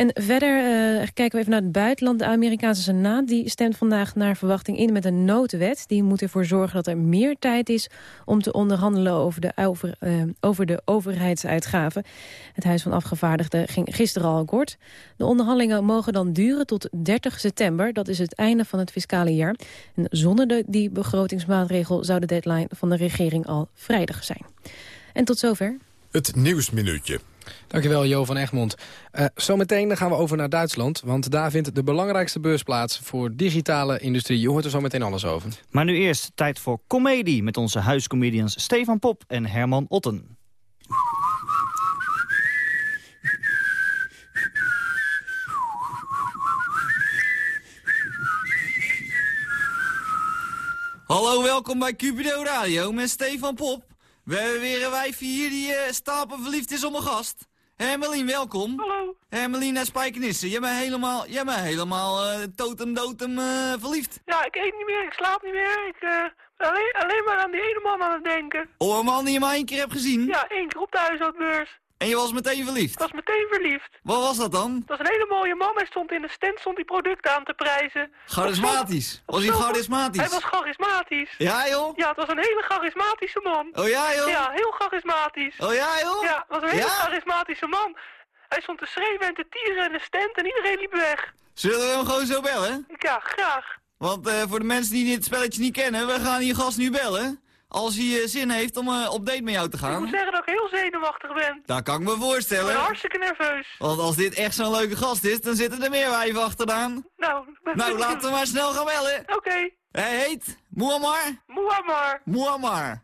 En verder eh, kijken we even naar het buitenland. De Amerikaanse Senaat die stemt vandaag naar verwachting in met een noodwet. Die moet ervoor zorgen dat er meer tijd is om te onderhandelen over de, over, eh, over de overheidsuitgaven. Het Huis van Afgevaardigden ging gisteren al akkoord. De onderhandelingen mogen dan duren tot 30 september. Dat is het einde van het fiscale jaar. En zonder de, die begrotingsmaatregel zou de deadline van de regering al vrijdag zijn. En tot zover. Het Nieuwsminuutje. Dankjewel, Jo van Egmond. Eh, zometeen gaan we over naar Duitsland, want daar vindt de belangrijkste beurs plaats voor digitale industrie. Je hoort er zo meteen alles over. Maar nu eerst tijd voor comedie met onze huiscomedians Stefan Pop en Herman Otten. Hallo, welkom bij Cupido Radio met Stefan Pop. We hebben weer een wijfje hier die eh, stapel verliefd is op een gast. Hermelien, welkom. Hallo. Hermelien uit Spijkenissen. Jij bent helemaal, jij bent helemaal eh totem dotem eh, verliefd. Ja, ik eet niet meer, ik slaap niet meer. Ik eh, ben alleen, alleen maar aan die ene man aan het denken. Oh, een man die je maar één keer hebt gezien? Ja, één keer op de huishoudbeurs. En je was meteen verliefd? Ik was meteen verliefd. Wat was dat dan? Dat was een hele mooie man. Hij stond in de stand stond die producten aan te prijzen. Charismatisch. Was hij charismatisch? Hij was charismatisch. Ja, joh? Ja, het was een hele charismatische man. Oh ja, joh? Ja, heel charismatisch. Oh ja, joh? Ja, het was een hele Ja? charismatische man. Hij stond te schreeuwen en te tieren in de stand en iedereen liep weg. Zullen we hem gewoon zo bellen? Ja, graag. Want eh, voor de mensen die dit spelletje niet kennen, we gaan hier gast nu bellen. Als hij eh, zin heeft om eh, op date met jou te Ik gaan. moet zeggen dat ik heel zenuwachtig ben. Dat kan ik me Ik ben voorstellen. hartstikke nerveus. Want als dit echt zo'n leuke gast is, dan zitten er meer wijven achteraan. Nou, ik Nou, laten we maar snel gaan bellen. Oké. Hij heet Muammar. Muammar. Muammar.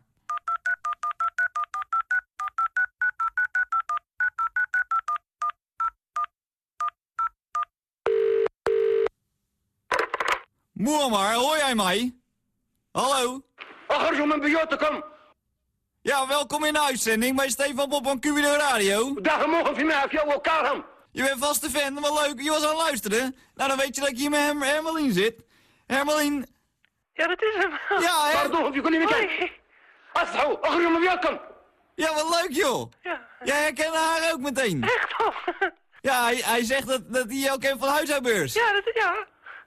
Muammar, hoor jij mij? Hallo? اخرجوا من بيوتكم Ja, welkom in de uitzending bij Stefan Pop van QBD Radio. داهموهم في معافية وكارهم Je bent vaste fan, wat leuk. Je was aan het luisteren. Nou, dan weet je dat ik hier met Herm Hermelien zit. Hermelien. Ja, dat is hem. Ja, hè? طردوهم في كل مكان اصحوا اخرجوا من بيوتكم Ja, wat leuk, joh. Ja. Jij herkende haar ook meteen. Echt Ja, hij, hij zegt dat, dat hij jou kent van de huishoudbeurs. Ja, dat is ja.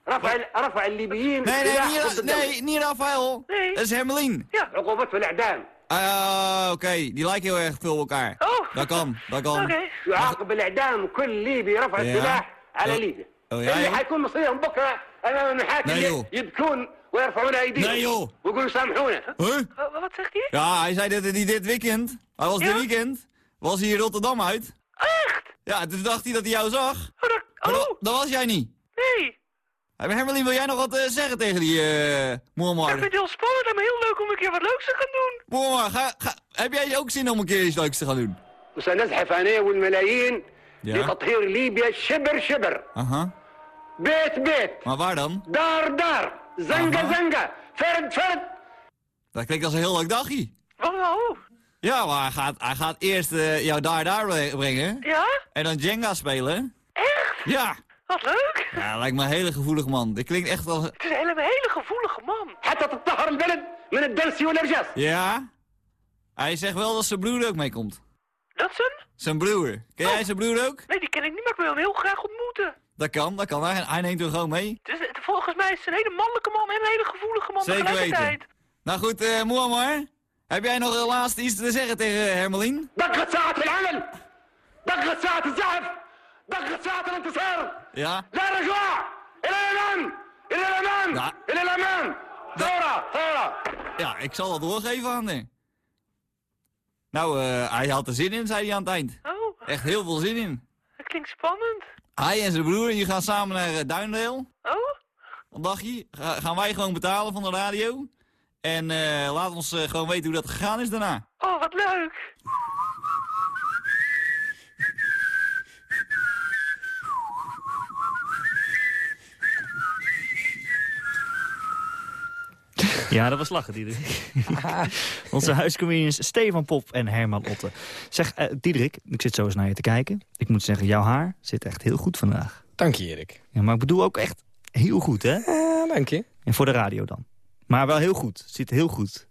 رفع رفع الليبيين Nee, nee, سلاح niet, ضد الدولة. nee, niet Rafael. Nee. Dat is Hermelien. Ja. عقوبته الاعدام Ah, oké. Die lijken heel erg veel op elkaar. Oh. Dat kan, dat kan. يعاقب بالاعدام كل ليبي رفع يا. السلاح على أه. ليبيا أه، يا اللي يا. حيكون مصيرهم بكره امام المحاكم لا يو. يبكون ويرفعون ايديهم لا يو. ويقولوا سامحونا Huh? Wat zegt hij? Ja, hij zei dat hij dit weekend, hij was dit weekend, was hij in Rotterdam uit. Echt? Ja, toen dacht hij dat hij jou zag. Maar dat, dat was jij niet. Nee. Hey, Hermelien, wil jij nog wat eh, zeggen tegen die eh Ik Muammar? vind het heel spannend en heel leuk om een keer wat leuks te gaan doen. Muammar, ga, ga, heb jij ook zin om een keer iets leuks te gaan doen? وسنزحف انا والملايين Ja. لتطهير ليبيا شبر شبر Aha. بيت بيت Maar waar dan? دار دار زنقة Aha. زنقة فرد فرد Dat klinkt als een heel leuk dagje. Wat nou? Ja, maar hij gaat, hij gaat eerst eh, jou daar daar bre- brengen. Ja? En dan Jenga spelen. Echt? Ja. Wat leuk. Ja, lijkt me een hele gevoelige man. Dit klinkt echt wel... Het is een hele, hele gevoelige man. Ja? Hij zegt wel dat zijn broer ook meekomt. Dat zijn? Zijn broer. Ken jij oh. zijn broer ook? Nee, die ken ik niet, maar ik wil hem heel graag ontmoeten. Dat kan, dat kan. Hij, hij neemt hem gewoon mee. Dus, volgens mij is het een hele mannelijke man en een hele gevoelige man Zeker tegelijkertijd. Weten. Nou goed, uh, Heb jij nog eh, laatst iets te zeggen tegen eh, Hermelien? Dat gaat zaten, Engel! Dat gaat zaten, zaten! دقت ساعة الانتصار Ja? لا رجوع إلى الأمام إلى الأمام إلى الأمام ثورة ثورة Ja, ik zal dat doorgeven aan haar. Nou, eh, hij had er zin in, zei hij aan het eind. Oh. Echt heel veel zin in. Dat klinkt spannend. Hij en zijn broer, die gaan samen naar uh, Duindale. Oh? Wat dacht je? Ga- gaan wij gewoon betalen van de radio. En eh, laat ons eh, gewoon weten hoe dat gegaan is daarna. Oh, wat leuk. Ja, dat was lachen, Diederik. Onze huiscomedians Stefan Pop en Herman Otte. Zeg, eh Diederik, ik zit zo eens naar je te kijken. Ik moet zeggen, jouw haar zit echt heel goed vandaag. Dank je, Erik. Ja, maar ik bedoel ook echt heel goed, hè? Ja, dank je. En voor de radio dan. Maar wel heel goed. Zit heel goed.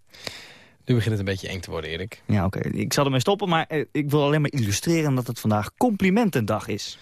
Nu begint het een beetje eng te worden, Erik. Ja, oké. Ik zal ermee stoppen, maar eh, ik wil alleen maar illustreren dat het vandaag complimentendag is.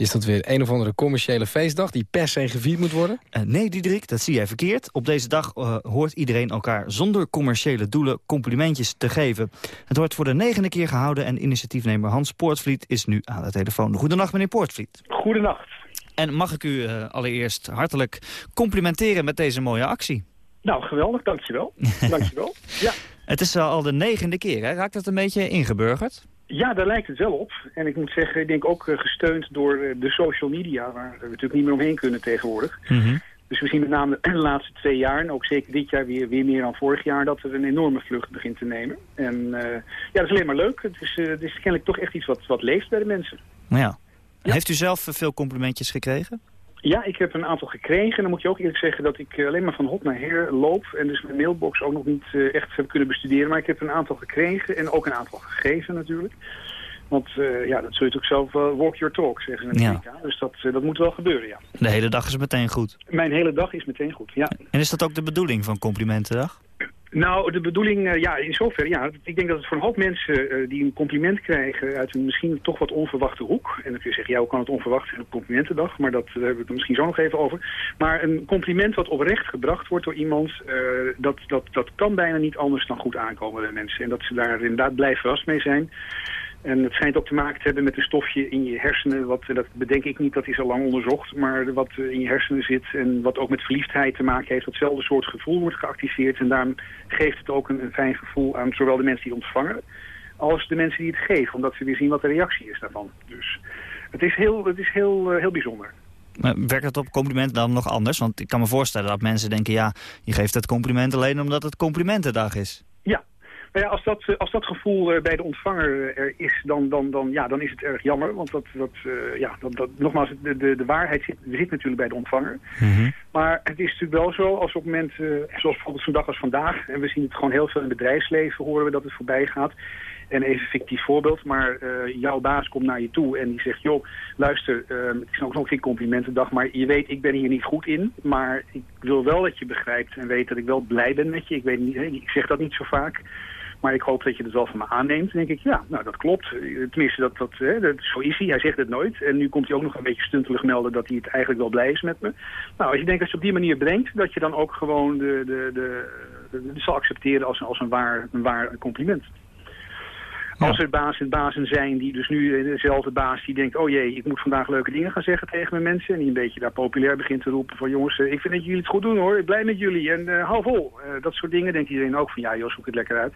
Is dat weer een of andere commerciële feestdag die per se gevierd moet worden? Eh, nee, Diederik, dat zie jij verkeerd. Op deze dag eh, hoort iedereen elkaar zonder commerciële doelen complimentjes te geven. Het wordt voor de negende keer gehouden en initiatiefnemer Hans Poortvliet is nu aan de telefoon. Goedenacht, meneer Poortvliet. Goedenacht. En mag ik u eh, allereerst hartelijk complimenteren met deze mooie actie? Nou, geweldig, dankjewel. dankjewel. Ja. Het is al de negende keer, hè? Raakt het een beetje ingeburgerd? Ja, daar lijkt het wel op. En ik moet zeggen, ik denk ook eh, gesteund door eh, de social media... waar we natuurlijk niet meer omheen kunnen tegenwoordig. Dus we zien met name de laatste twee jaar, en ook zeker dit jaar weer, weer meer dan vorig jaar, dat er een enorme vlucht begint te nemen. En eh, ja, dat is alleen maar leuk. Het is, het is kennelijk toch echt iets wat, wat leeft bij de mensen. Nou ja. Heeft u zelf veel complimentjes gekregen? Ja, ik heb een aantal gekregen. En dan moet je ook eerlijk zeggen dat ik eh, alleen maar van hot naar her loop. En dus mijn mailbox ook nog niet eh, echt heb kunnen bestuderen. Maar ik heb een aantal gekregen en ook een aantal gegeven natuurlijk. Want eh, ja, dat zul je natuurlijk zelf wel walk your talk zeggen ze in Ja. Amerika. Dus dat, dat moet wel gebeuren, ja. De hele dag is meteen goed. Mijn hele dag is meteen goed, ja. En is dat ook de bedoeling van Complimentendag? Nou, de bedoeling, eh, ja, in zoverre, ja. Ik denk dat het voor een hoop mensen eh, die een compliment krijgen uit een misschien toch wat onverwachte hoek. En dan kun je zeggen, ja, hoe kan het onverwacht zijn op complimentendag? Maar dat, daar hebben we het misschien zo nog even over. Maar een compliment wat oprecht gebracht wordt door iemand, eh, dat, dat, dat kan bijna niet anders dan goed aankomen bij mensen. En dat ze daar inderdaad blij verrast mee zijn. En het schijnt ook te maken te hebben met een stofje in je hersenen. Wat, eh, dat bedenk ik niet, dat is al lang onderzocht. Maar wat eh, in je hersenen zit en wat ook met verliefdheid te maken heeft. Datzelfde soort gevoel wordt geactiveerd. En daarom geeft het ook een, een fijn gevoel aan zowel de mensen die het ontvangen... als de mensen die het geven. Omdat ze weer zien wat de reactie is daarvan. Dus het is heel, het is heel, eh, heel bijzonder. Maar werkt het op complimenten dan nog anders? Want ik kan me voorstellen dat mensen denken... ja, je geeft het compliment alleen omdat het complimentendag is. Ja. Nou ja, als dat, eh, als dat gevoel eh, bij de ontvanger eh, er is, dan, dan, dan, ja, dan is het erg jammer. Want dat, dat, ja, dat, dat, nogmaals, de, de, de waarheid zit, zit natuurlijk bij de ontvanger. Maar het is natuurlijk wel zo, als op het moment, zoals bijvoorbeeld zo'n dag als vandaag... en we zien het gewoon heel veel in het bedrijfsleven, horen we dat het voorbij gaat... En even een fictief voorbeeld, maar jouw baas komt naar je toe en die zegt... joh, luister, eh, het is ook nog geen complimentendag, maar je weet, ik ben hier niet goed in. Maar ik wil wel dat je begrijpt en weet dat ik wel blij ben met je. Ik, weet niet, ik zeg dat niet zo vaak. Maar ik hoop dat je het wel van me aanneemt. Dan denk ik, ja, nou dat klopt. Tenminste, dat, dat, hè, dat, zo is hij. Hij zegt het nooit. En nu komt hij ook nog een beetje stuntelig melden dat hij het eigenlijk wel blij is met me. Nou, als je denkt dat je op die manier brengt, dat je dan ook gewoon de, de, de, zal accepteren als, een- als een, waar, een waar compliment. Als er bazen en bazen zijn die dus nu eh, dezelfde baas die denkt... oh jee, ik moet vandaag leuke dingen gaan zeggen tegen mijn mensen... en die een beetje daar populair begint te roepen van... jongens, eh, ik vind dat jullie het goed doen hoor, ik ben blij met jullie en eh, hou vol. Dat soort dingen denkt iedereen ook van ja joh, zoek het lekker uit.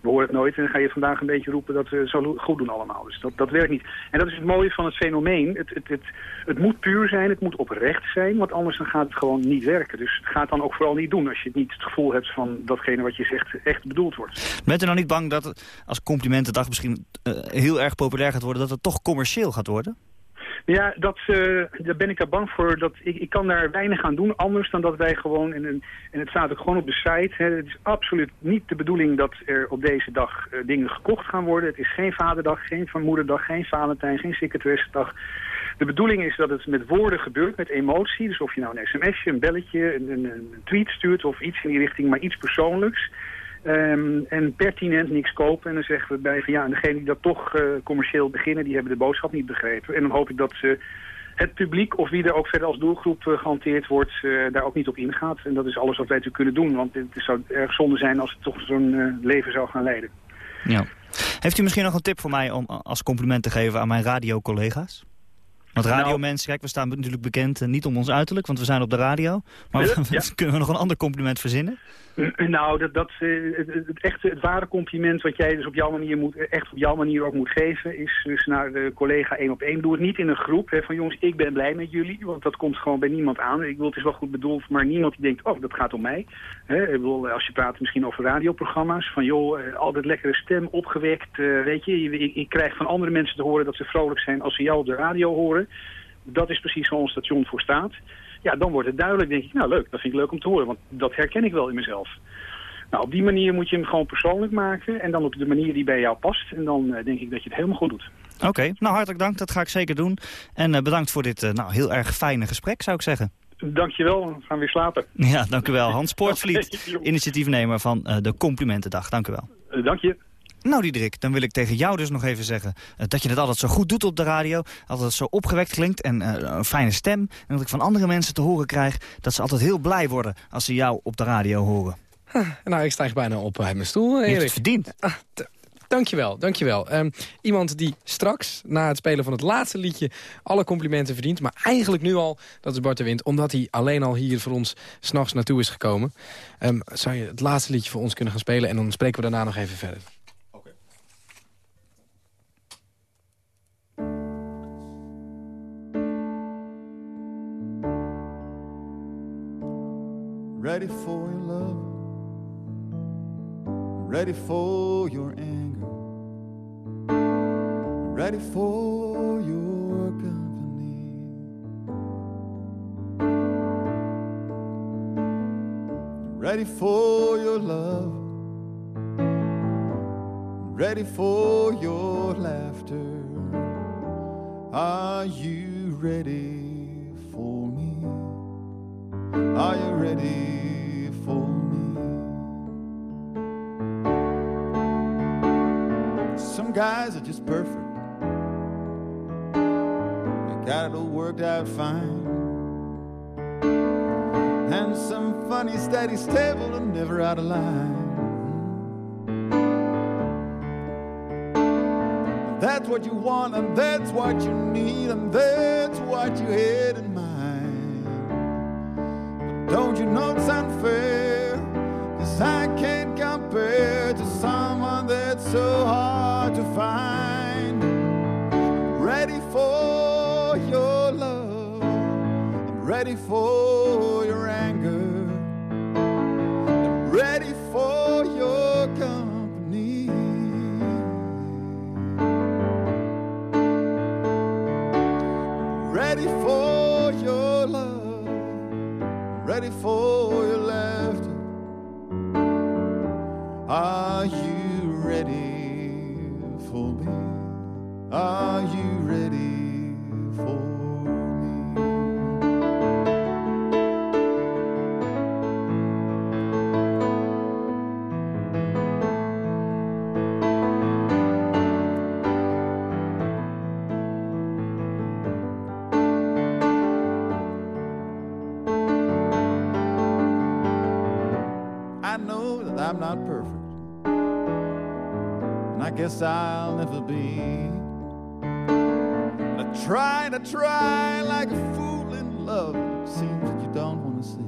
We horen het nooit en dan ga je vandaag een beetje roepen dat we het zo goed doen allemaal. Dus dat, dat werkt niet. En dat is het mooie van het fenomeen. Het, het, het, het moet puur zijn, het moet oprecht zijn, want anders dan gaat het gewoon niet werken. Dus het dan ook vooral niet doen als je niet het gevoel hebt van datgene wat je zegt echt bedoeld wordt. Bent u nou niet bang dat als complimentendag misschien eh, heel erg populair gaat worden... dat het toch commercieel gaat worden? Ja, dat, eh, daar ben ik er bang voor. Dat ik, ik kan daar weinig aan doen, anders dan dat wij gewoon... En, en het staat ook gewoon op de site. Hè, het is absoluut niet de bedoeling dat er op deze dag eh, dingen gekocht gaan worden. Het is geen vaderdag, geen van moederdag, geen Valentijn, geen secretaressendag. De bedoeling is dat het met woorden gebeurt, met emotie. Dus of je nou een sms'je, een belletje, een, een tweet stuurt of iets in die richting, maar iets persoonlijks. Ehm, en pertinent niks kopen. En dan zeggen we bij van ja, en degene die dat toch uh, commercieel beginnen, die hebben de boodschap niet begrepen. En dan hoop ik dat ze het publiek, of wie er ook verder als doelgroep uh, gehanteerd wordt, uh, daar ook niet op ingaat. En dat is alles wat wij natuurlijk kunnen doen. Want het zou erg zonde zijn als het toch zo'n leven zou gaan leiden. Ja. Heeft u misschien nog een tip voor mij om als compliment te geven aan mijn radiocollega's? Want radiomensen, kijk, we staan natuurlijk bekend niet om ons uiterlijk, want we zijn op de radio. Maar ja. kunnen we nog een ander compliment verzinnen? Nou, dat, dat, het, het, echte, het ware compliment wat jij dus op jouw manier moet, echt op jouw manier ook moet geven, is dus naar de collega één op één. Doe het niet in een groep hè, van jongens, ik ben blij met jullie, want dat komt gewoon bij niemand aan. Ik wil het is wel goed bedoeld, maar niemand die denkt, oh, dat gaat om mij. Hè, ik bedoel, als je praat misschien over radioprogramma's, van joh, altijd lekkere stem, opgewekt, weet je. Ik, ik krijg van andere mensen te horen dat ze vrolijk zijn als ze jou op de radio horen. Dat is precies waar ons station voor staat ja, dan wordt het duidelijk, denk ik, nou leuk, dat vind ik leuk om te horen, want dat herken ik wel in mezelf. Nou, op die manier moet je hem gewoon persoonlijk maken en dan op de manier die bij jou past. En dan uh, denk ik dat je het helemaal goed doet. Oké, nou hartelijk dank, dat ga ik zeker doen. En uh, bedankt voor dit uh, nou, heel erg fijne gesprek, zou ik zeggen. Dankjewel, we gaan weer slapen. Ja, dank u wel. Hans Poortvliet, initiatiefnemer van de Complimentendag. Dank u wel. dank je. Nou Diederik, dan wil ik tegen jou dus nog even zeggen... Uh, dat je het altijd zo goed doet op de radio. Altijd zo opgewekt klinkt en uh, een fijne stem. En dat ik van andere mensen te horen krijg... dat ze altijd heel blij worden als ze jou op de radio horen. Huh, nou, ik stijg bijna op uit mijn stoel, Erik. Je het verdiend. Ah, Dankjewel, dankjewel. Um, iemand die straks, na het spelen van het laatste liedje... alle complimenten verdient, maar eigenlijk nu al, dat is Bart de Wind... omdat hij alleen al hier voor ons s'nachts naartoe is gekomen. Um, zou je het laatste liedje voor ons kunnen gaan spelen... en dan spreken we daarna nog even verder. Ready for your love, ready for your anger, ready for your company. Ready for your love, ready for your laughter. Are you ready for me? Are you ready for me? Some guys are just perfect. They got it all worked out fine. And some funny, steady, stable, and never out of line. That's what you want, and that's what you need, and that's what you had in mind. But don't you know ready for your anger, I'm ready for your company. ready for your love, ready for your laughter. Are you ready for me? Are you be. But I try and I try like a fool in love, it seems that you don't want to see.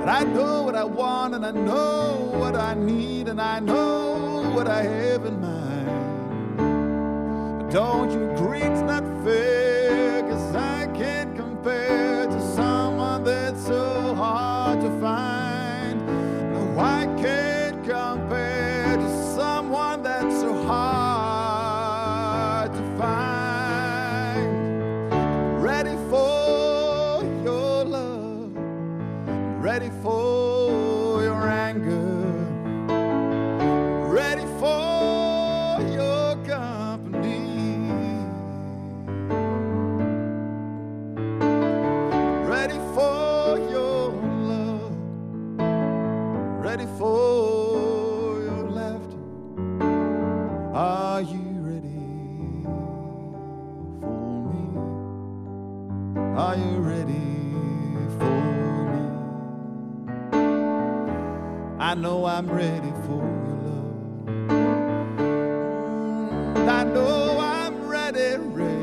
But I know what I want, and I know what I need, and I know what I have in mind. But don't you agree it's not ready,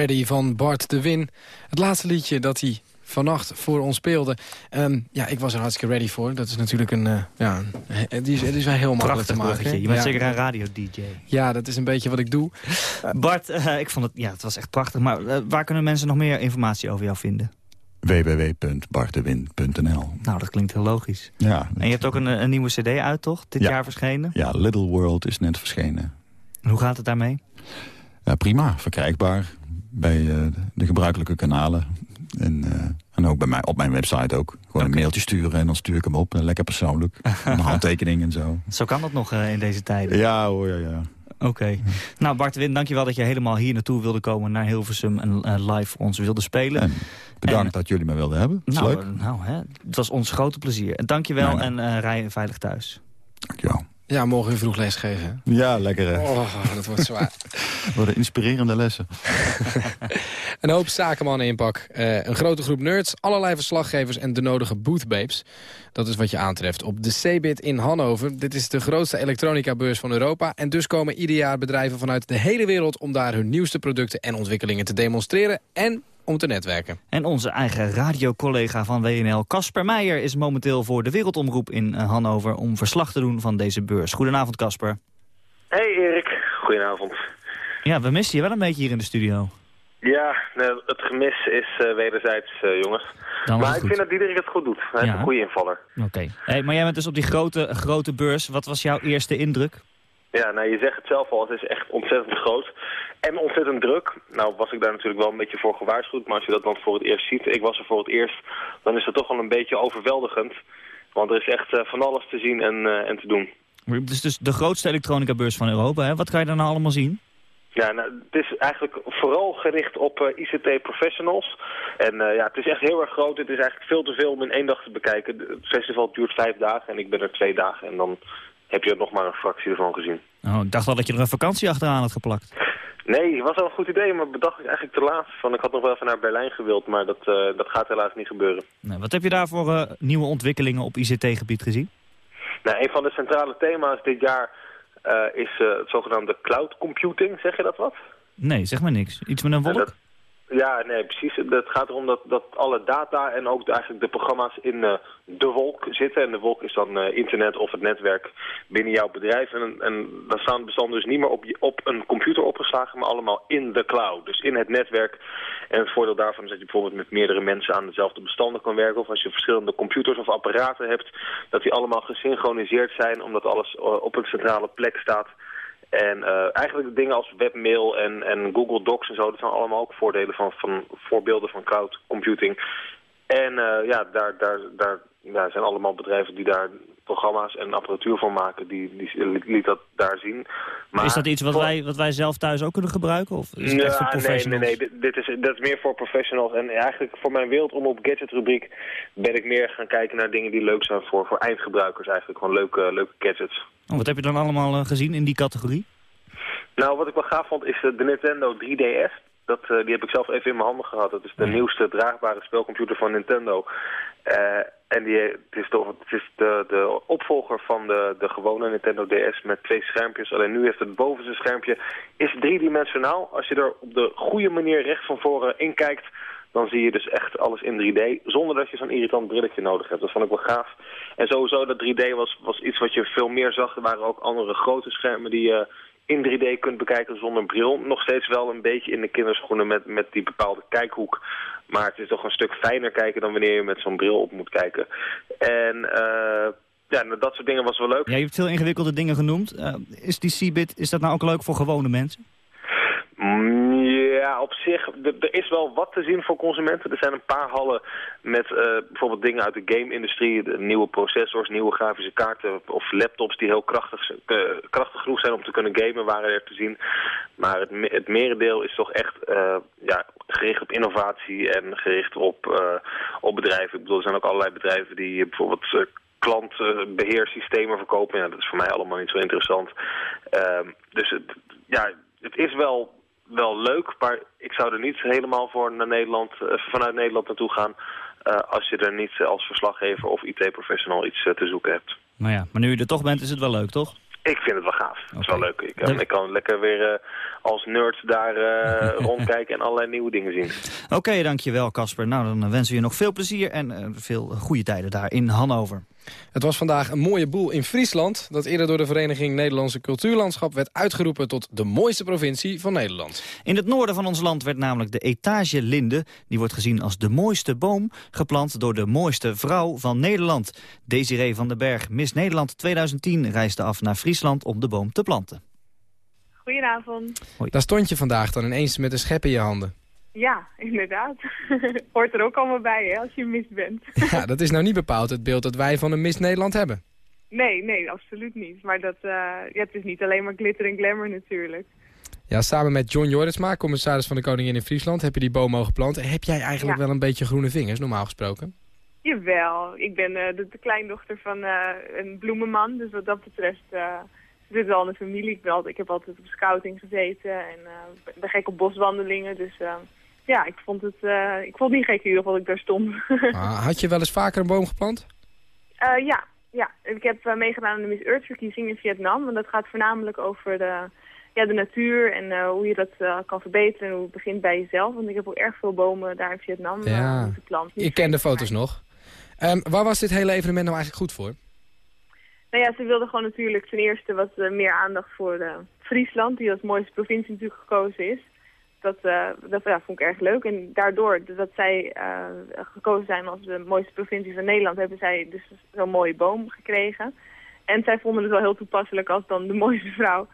Ready van Bart de Win. Het laatste liedje dat hij vannacht voor ons speelde. Ehm, ja, ik was er hartstikke ready voor. Dat is natuurlijk een... eh, ja, die is, die is wel heel makkelijk te Prachtig maken. bruggetje. Je bent Ja. zeker een radio-dj. Ja, dat is een beetje wat ik doe. Bart, eh, ik vond het, ja, het was echt prachtig. Maar eh, waar kunnen mensen nog meer informatie over jou vinden? www.bartewin.nl Nou, dat klinkt heel logisch. Ja, En je hebt ook een, eh, een nieuwe cd uit, toch? Dit Ja. jaar verschenen. ja, Little World is net verschenen. En hoe gaat het daarmee? Ja, prima, verkrijgbaar bij eh, de gebruikelijke kanalen. En, eh, en ook bij mij, op mijn website ook. Gewoon een mailtje sturen en dan stuur ik hem op. Eh, Lekker persoonlijk. een handtekening en zo. Zo kan dat nog in deze tijden. Ja hoor, ja, ja. Oké. Nou, Bart Win, dankjewel dat je helemaal hier naartoe wilde komen... naar Hilversum en eh, live voor ons wilde spelen. Bedankt dat jullie me wilden hebben. Nou, leuk. nou hè, het was ons grote plezier. En dankjewel Nee, nee. en eh rij veilig thuis. Ja, morgen vroeg lesgeven. Ja, lekker hè. Oh, dat wordt zwaar. Worden inspirerende lessen. Een hoop zakenmannen inpak. Eh, een grote groep nerds, allerlei verslaggevers en de nodige boothbabes. Dat is wat je aantreft op de CeBIT in Hannover. Dit is de grootste elektronica-beurs van Europa. En dus komen ieder jaar bedrijven vanuit de hele wereld... om daar hun nieuwste producten en ontwikkelingen te demonstreren... en om te netwerken. En onze eigen radiocollega van WNL, Casper Meijer... is momenteel voor de Wereldomroep in eh, Hannover... om verslag te doen van deze beurs. Goedenavond, Casper. Hey Erik, goedenavond. Ja, we missen je wel een beetje hier in de studio. Ja, nee, het gemis is eh, wederzijds, eh, jongens. Maar ik goed. vind dat Diederik het goed doet. Hij is Ja. een goede invaller. Oké. Hey, maar jij bent dus op die grote, grote beurs. Wat was jouw eerste indruk? Ja, nou je zegt het zelf al, het is echt ontzettend groot. En ontzettend druk. Nou was ik daar natuurlijk wel een beetje voor gewaarschuwd, maar als je dat dan voor het eerst ziet, ik was er voor het eerst, dan is dat toch wel een beetje overweldigend. Want er is echt eh, van alles te zien en, eh, en te doen. Het is dus de grootste elektronica-beurs van Europa. Hè? Wat kan je daar nou allemaal zien? Ja, nou, het is eigenlijk vooral gericht op eh, ICT-professionals. En ja, het is echt heel erg groot. Het is eigenlijk veel te veel om in één dag te bekijken. Het festival duurt vijf dagen en ik ben er twee dagen. En dan heb je nog maar een fractie ervan gezien. Oh, ik dacht al dat je er een vakantie achteraan had geplakt. Nee, het was wel een goed idee, maar bedacht ik eigenlijk te laat. Van, ik had nog wel even naar Berlijn gewild, maar dat, eh, dat gaat helaas niet gebeuren. Nou, wat heb je daar voor eh, nieuwe ontwikkelingen op ICT-gebied gezien? Nou, een van de centrale thema's dit jaar eh, is het zogenaamde cloud computing. Zeg je dat wat? Nee, zeg maar niks. Iets met een wolk? dat- Ja, nee, precies. Het gaat erom dat, dat alle data en ook eigenlijk de programma's in eh, de wolk zitten. En de wolk is dan eh, internet of het netwerk binnen jouw bedrijf. En, en dan staan bestanden dus niet meer op, je- op een computer opgeslagen, maar allemaal in de cloud. Dus in het netwerk. En het voordeel daarvan is dat je bijvoorbeeld met meerdere mensen aan dezelfde bestanden kan werken. Of als je verschillende computers of apparaten hebt, dat die allemaal gesynchroniseerd zijn, omdat alles eh, op een centrale plek staat. En eh, eigenlijk dingen als webmail en, en Google Docs en zo, dat zijn allemaal ook voordelen van, van voorbeelden van cloud computing. En eh, ja, daar, daar, daar ja, zijn allemaal bedrijven die daar programma's en apparatuur van maken, die, die liet dat daar zien. Maar is dat iets wat voor- wij, wat wij zelf thuis ook kunnen gebruiken? Of is het echt voor ja, nee, nee, professionals? nee. Dit, is, dat is meer voor professionals. En eigenlijk voor mijn wereldomroep gadget rubriek ben ik meer gaan kijken naar dingen die leuk zijn voor, voor eindgebruikers eigenlijk. Gewoon leuke, leuke gadgets. Oh, wat heb je dan allemaal eh, gezien in die categorie? Nou, wat ik wel gaaf vond is eh, de Nintendo 3DS. Dat, eh, die heb ik zelf even in mijn handen gehad. Dat is de nieuwste draagbare spelcomputer van Nintendo. Eh, en die, het is, toch, het is de, de opvolger van de, de gewone Nintendo DS met twee schermpjes. Alleen nu heeft het bovenste schermpje is driedimensionaal. Als je er op de goede manier recht van voren in kijkt, dan zie je dus echt alles in 3D. Zonder dat je zo'n irritant brilletje nodig hebt. Dat vond ik wel gaaf. En sowieso dat 3D was, was iets wat je veel meer zag. Er waren ook andere grote schermen die je in 3D kunt bekijken zonder bril. Nog steeds wel een beetje in de kinderschoenen met, met die bepaalde kijkhoek. Maar het is toch een stuk fijner kijken dan wanneer je met zo'n bril op moet kijken. En eh, ja, nou, dat soort dingen was wel leuk. Ja, je hebt veel ingewikkelde dingen genoemd. Eh, is die Cbit, is dat nou ook leuk voor gewone mensen? Mm, Ja, op zich, er is wel wat te zien voor consumenten. Er zijn een paar hallen met eh, bijvoorbeeld dingen uit de game-industrie. Nieuwe processors, nieuwe grafische kaarten of laptops die heel krachtig, eh, krachtig genoeg zijn om te kunnen gamen waren er te zien. Maar het, het merendeel is toch echt eh, ja, gericht op innovatie en gericht op, op bedrijven. Ik bedoel, er zijn ook allerlei bedrijven die bijvoorbeeld... eh, klantbeheersystemen verkopen. Ja, dat is voor mij allemaal niet zo interessant. Ehm, dus ja, het is wel, wel leuk, maar ik zou er niet helemaal voor naar Nederland, eh, vanuit Nederland naartoe gaan... eh, als je er niet als verslaggever of IT-professional iets eh, te zoeken hebt. Maar ja, maar nu je er toch bent is het wel leuk, toch? Ik vind het wel gaaf. Het is wel leuk. Ik, ik kan lekker weer als nerd daar rondkijken en allerlei nieuwe dingen zien. Oké, dankjewel Casper. Nou, dan wensen we je nog veel plezier en veel goede tijden daar in Hannover. Het was vandaag een mooie boel in Friesland... dat eerder door de Vereniging Nederlandse Cultuurlandschap... werd uitgeroepen tot de mooiste provincie van Nederland. In het noorden van ons land werd namelijk de etage linde... die wordt gezien als de mooiste boom... geplant door de mooiste vrouw van Nederland. Desiree van den Berg, Miss Nederland 2010... reisde af naar Friesland om de boom te planten. Goedenavond. Daar stond je vandaag dan ineens met een schep in je handen. Ja, inderdaad. Hoort er ook allemaal bij, hè, als je mis bent. Ja, dat is nou niet bepaald het beeld dat wij van een Miss Nederland hebben. Nee, nee, absoluut niet. Maar dat, eh, ja, het is niet alleen maar glitter en glamour natuurlijk. Ja, samen met John Jorisma, commissaris van de Koningin in Friesland... heb je die boom mogen planten. Heb jij eigenlijk Ja. wel een beetje groene vingers, normaal gesproken? Jawel, ik ben eh, de, de kleindochter van eh, een bloemenman. Dus wat dat betreft uh, zit wel in de familie. Ik, ben altijd, ik heb altijd op scouting gezeten en eh, ben gek op boswandelingen. Dus ja, ik vond, het, eh, ik vond het niet gek in ieder geval dat ik daar stond. Ah, had je wel eens vaker een boom geplant? Eh, ja, ja, ik heb eh, meegedaan aan de Miss Earth verkiezing in Vietnam. En dat gaat voornamelijk over de, ja, de natuur en hoe je dat kan verbeteren. En hoe het begint bij jezelf. Want ik heb ook erg veel bomen daar in Vietnam Ja. planten. Ik ken de foto's nog. Ehm, waar was dit hele evenement nou eigenlijk goed voor? Nou ja, ze wilden gewoon natuurlijk ten eerste wat meer aandacht voor Friesland. Die als mooiste provincie natuurlijk gekozen is. Dat, eh, dat ja, vond ik erg leuk. En daardoor dat zij eh, gekozen zijn als de mooiste provincie van Nederland... hebben zij dus zo'n mooie boom gekregen. En zij vonden het wel heel toepasselijk als dan de mooiste vrouw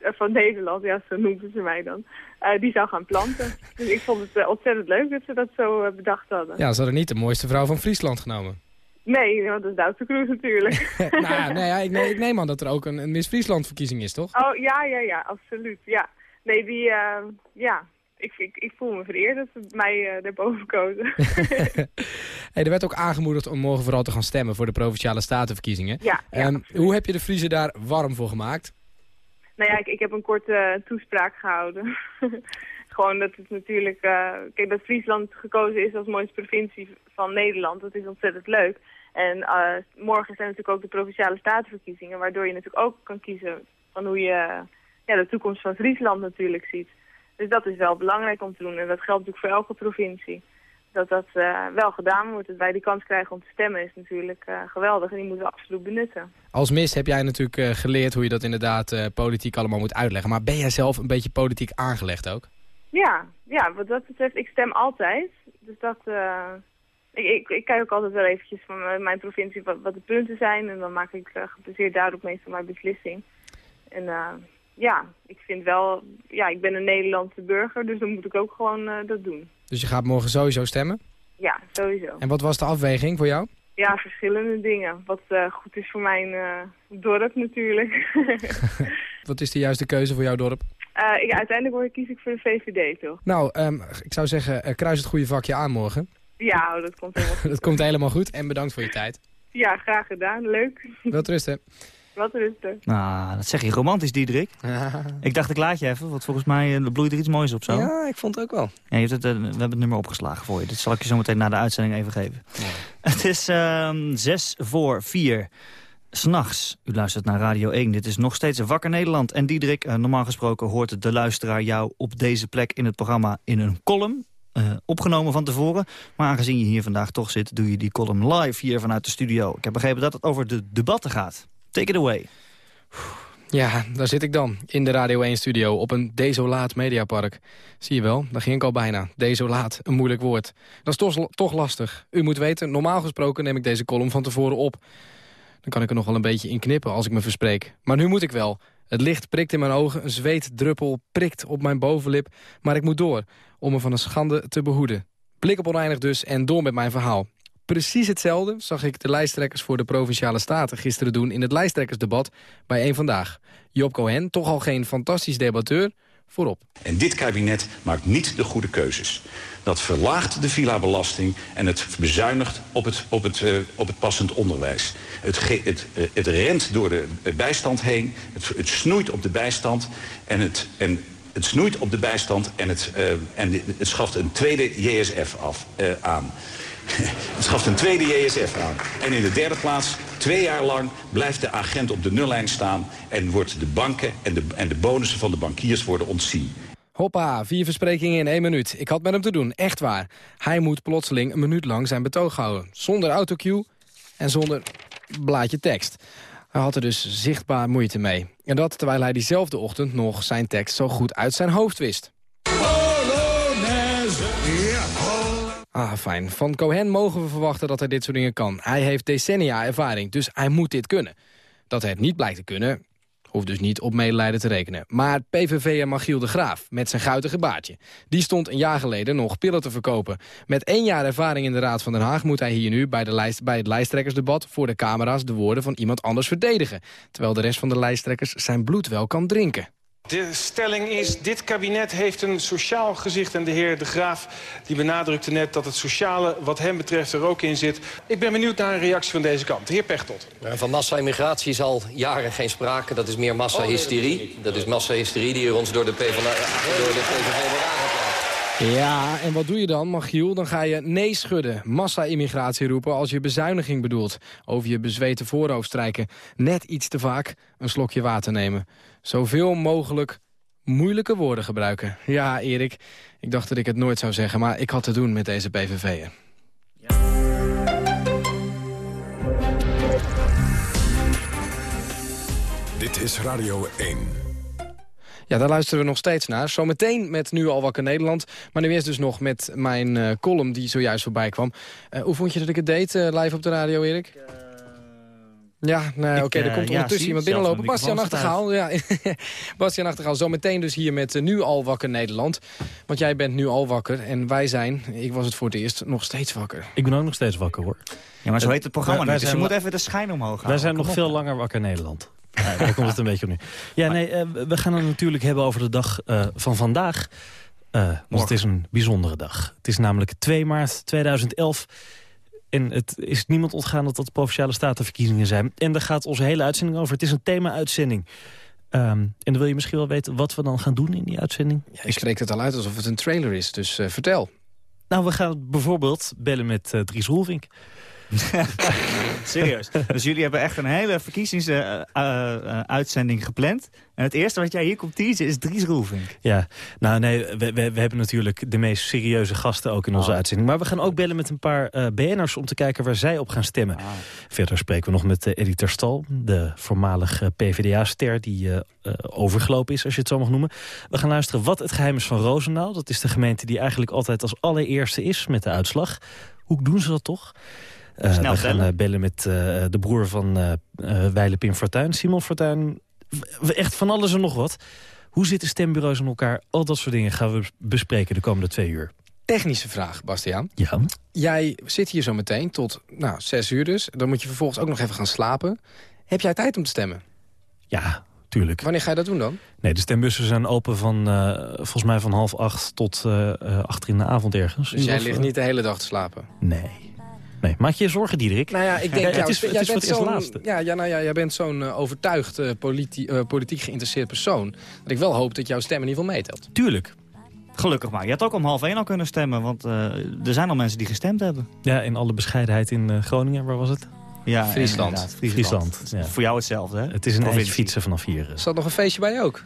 van Nederland... ja, zo noemden ze mij dan, eh, die zou gaan planten. Dus ik vond het ontzettend leuk dat ze dat zo bedacht hadden. Ja, ze hadden niet de mooiste vrouw van Friesland genomen. Nee, want dat is Duitse Kroes natuurlijk. nou ja, nee, ja, ik, nee, ik neem aan dat er ook een, een Miss Friesland verkiezing is, toch? Oh, ja, ja, ja, absoluut. Ja. Nee, die, ja, ik, ik, ik voel me vereerd dat ze mij eh daarboven kozen. Hey, er werd ook aangemoedigd om morgen vooral te gaan stemmen voor de Provinciale Statenverkiezingen. Ja, ja, Ehm, hoe heb je de Friese daar warm voor gemaakt? nou ja, ik, ik heb een korte eh, toespraak gehouden. Gewoon dat het natuurlijk... eh, kijk, dat Friesland gekozen is als mooiste provincie van Nederland, dat is ontzettend leuk. En morgen zijn natuurlijk ook de Provinciale Statenverkiezingen, waardoor je natuurlijk ook kan kiezen van hoe je ja, de toekomst van Friesland natuurlijk ziet. Dus dat is wel belangrijk om te doen. En dat geldt natuurlijk voor elke provincie. Dat dat eh, wel gedaan wordt. Dat wij die kans krijgen om te stemmen is natuurlijk eh, geweldig. En die moeten we absoluut benutten. Als Miss heb jij natuurlijk eh, geleerd hoe je dat inderdaad politiek allemaal moet uitleggen. Maar ben jij zelf een beetje politiek aangelegd ook? Ja, ja, wat dat betreft, ik stem altijd. Dus dat... ik, ik, ik kijk ook altijd wel eventjes van mijn provincie wat, wat de punten zijn. En dan maak ik uh, gebaseerd daarop meestal mijn beslissing. En ja, ik vind wel... Ja, ik ben een Nederlandse burger, dus dan moet ik ook gewoon uh, dat doen. Dus je gaat morgen sowieso stemmen? Ja, sowieso. En wat was de afweging voor jou? Ja, verschillende dingen. Wat uh, goed is voor mijn uh, dorp natuurlijk. wat is de juiste keuze voor jouw dorp? Ik, uiteindelijk kies ik voor de VVD, toch? Nou, um, ik zou zeggen, kruis het goede vakje aan morgen. Ja, dat komt helemaal goed. dat komt helemaal goed en bedankt voor je tijd. Ja, graag gedaan. Leuk. Wat rusten. Wat rusten. Nou, dat zeg je romantisch, Diederik. Ja. Ik dacht, ik laat je even, want volgens mij uh, bloeit er iets moois op zo. Ja, ik vond het ook wel. Ja, je hebt het, uh, we hebben het nummer opgeslagen voor je. Dit zal ik je zo meteen na de uitzending even geven. Ja. Het is um, zes voor vier. S'nachts, u luistert naar Radio 1. Dit is nog steeds Wakker Nederland. En Diederik, uh, normaal gesproken hoort de luisteraar jou op deze plek in het programma in een column. Uh, opgenomen van tevoren. Maar aangezien je hier vandaag toch zit, doe je die column live hier vanuit de studio. Ik heb begrepen dat het over de debatten gaat. Take it away. Ja, daar zit ik dan, in de Radio 1-studio, op een desolaat mediapark. Zie je wel, daar ging ik al bijna. Desolaat, een moeilijk woord. Dat is toch, toch lastig. U moet weten, normaal gesproken neem ik deze column van tevoren op. Dan kan ik er nog wel een beetje in knippen als ik me verspreek. Maar nu moet ik wel. Het licht prikt in mijn ogen, een zweetdruppel prikt op mijn bovenlip... maar ik moet door, om me van een schande te behoeden. Blik op oneindig dus en door met mijn verhaal. Precies hetzelfde zag ik de lijsttrekkers voor de Provinciale Staten gisteren doen... in het lijsttrekkersdebat bij één Vandaag. Job Cohen, toch al geen fantastisch debatteur, voorop. En dit kabinet maakt niet de goede keuzes. Dat verlaagt de villa-belasting en het bezuinigt op het, op het, uh, op het passend onderwijs. Het, het, uh, het rent door de bijstand heen, het, het snoeit op de bijstand en het, en het snoeit op de bijstand en het, uh, en het schaft een tweede JSF af, aan. het schaft een tweede JSF aan. En in de derde plaats, twee jaar lang, blijft de agent op de nullijn staan... en wordt de banken en de, en de bonussen van de bankiers worden ontzien. Hoppa, vier versprekingen in één minuut. Ik had met hem te doen, echt waar. Hij moet plotseling een minuut lang zijn betoog houden. Zonder autocue en zonder blaadje tekst. Hij had er dus zichtbaar moeite mee. En dat terwijl hij diezelfde ochtend nog zijn tekst zo goed uit zijn hoofd wist. Ah, fijn. Van Cohen mogen we verwachten dat hij dit soort dingen kan. Hij heeft decennia ervaring, dus hij moet dit kunnen. Dat hij het niet blijkt te kunnen, hoeft dus niet op medelijden te rekenen. Maar PVV'er Magiel de Graaf, met zijn guitige baardje... die stond een jaar geleden nog pillen te verkopen. Met één jaar ervaring in de Raad van Den Haag... moet hij hier nu bij, de lijst, bij het lijsttrekkersdebat... voor de camera's de woorden van iemand anders verdedigen. Terwijl de rest van de lijsttrekkers zijn bloed wel kan drinken. De stelling is, dit kabinet heeft een sociaal gezicht. En de heer De Graaf die benadrukte net dat het sociale wat hem betreft er ook in zit. Ik ben benieuwd naar een reactie van deze kant. De heer Pechtold. Van massa-immigratie is al jaren geen sprake. Dat is meer massa-hysterie. Dat is massa-hysterie die er ons door de PvdA, door de PVV wordt aangeplaatst. Ja, en wat doe je dan, Magiel? Dan ga je nee schudden, massa-immigratie roepen als je bezuiniging bedoelt. Over je bezweten voorhoofd strijken. Net iets te vaak een slokje water nemen. Zoveel mogelijk moeilijke woorden gebruiken. Ja, Erik, ik dacht dat ik het nooit zou zeggen... maar ik had te doen met deze PVV'er. Dit is Radio 1. Ja, daar luisteren we nog steeds naar. Zometeen met Nu al wakker Nederland. Maar nu eerst dus nog met mijn uh, column die zojuist voorbij kwam. Uh, hoe vond je dat ik het deed uh, live op de radio, Erik? Ja, nee, oké, okay, er komt ondertussen ja, iemand binnenlopen. Bastiaan Achtergaal, ja. Bastiaan Achtergaal, zometeen dus hier met uh, Nu al wakker Nederland. Want jij bent nu al wakker en wij zijn, ik was het voor het eerst, nog steeds wakker. Ik ben ook nog steeds wakker, hoor. Ja, maar zo heet het programma niet, dus je moet even de schijn omhoog houden. Wij zijn nog veel langer wakker Nederland. Ja, daar komt het een beetje op nu. Ja, nee, uh, we gaan het natuurlijk hebben over de dag uh, van vandaag. want het is een bijzondere dag. Het is namelijk 2 maart 2011... En het is niemand ontgaan dat dat de Provinciale Statenverkiezingen zijn. En daar gaat onze hele uitzending over. Het is een thema-uitzending. Um, en dan wil je misschien wel weten wat we dan gaan doen in die uitzending. Ja, ik spreek het al uit alsof het een trailer is, dus uh, vertel. Nou, we gaan bijvoorbeeld bellen met uh, Dries Roelvink. Serieus. Dus jullie hebben echt een hele verkiezingsuitzending uh, uh, gepland. En het eerste wat jij hier komt teasen is Dries Roelvink. Ja, nou nee, we, we, we, hebben natuurlijk de meest serieuze gasten ook in onze oh. uitzending. Maar we gaan ook bellen met een paar uh, BN'ers om te kijken waar zij op gaan stemmen. Ah. Verder spreken we nog met uh, Edith Terstal, de voormalige PvdA-ster die uh, overgelopen is, als je het zo mag noemen. We gaan luisteren wat het geheim is van Roosendaal. Dat is de gemeente die eigenlijk altijd als allereerste is met de uitslag. Hoe doen ze dat toch? Uh, we gaan uh, bellen met uh, de broer van Weile Pim Fortuyn, Simon Fortuyn. Echt van alles en nog wat. Hoe zitten stembureaus in elkaar? Al dat soort dingen gaan we bespreken de komende twee uur. Technische vraag, Bastiaan. Ja. Jij zit hier zo meteen tot nou, zes uur dus. Dan moet je vervolgens ook nog even gaan slapen. Heb jij tijd om te stemmen? Ja, tuurlijk. Wanneer ga je dat doen dan? Nee, de stembussen zijn open van volgens mij van half acht tot achter in de avond ergens. Dus jij ligt niet de hele dag te slapen? Nee. Nee, maak je je zorgen, Diederik? Nou ja, ik denk, ja, het is, het jij bent zo'n ja, ja, nou ja, jij bent zo'n uh, overtuigd uh, politi uh, politiek geïnteresseerd persoon. Dat ik wel hoop dat jouw stem in ieder geval meetelt. Tuurlijk. Gelukkig maar. Je had ook om half één al kunnen stemmen, want er zijn al mensen die gestemd hebben. Ja, in alle bescheidenheid in Groningen, waar was het? Ja, Friesland. Friesland. Friesland. Ja. Voor jou hetzelfde, hè? Het is een eindje fietsen vanaf hier. Zat nog een feestje bij je ook?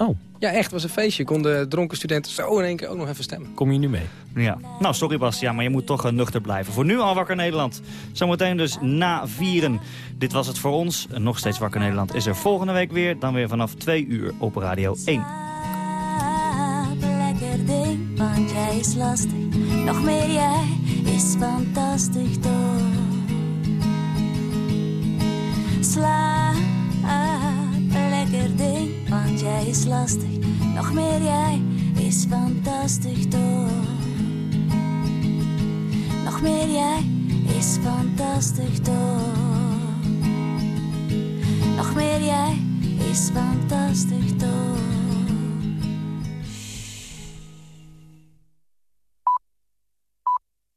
Oh. Ja, echt, was een feestje. Konden dronken studenten zo in één keer ook nog even stemmen. Kom je nu mee? Ja. Nou, sorry Bastiaan, maar je moet toch uh, nuchter blijven. Voor nu al Wakker Nederland. Zometeen dus na vieren. Dit was het voor ons. Nog steeds Wakker Nederland is er volgende week weer. Dan weer vanaf twee uur op Radio 1. Lekker ding, want jij is lastig. Nog meer jij is fantastisch toch. Slaap, lekker ding is lastig. Nog meer jij is fantastisch toch. Nog meer jij is fantastisch toch. Nog meer jij is fantastisch toch.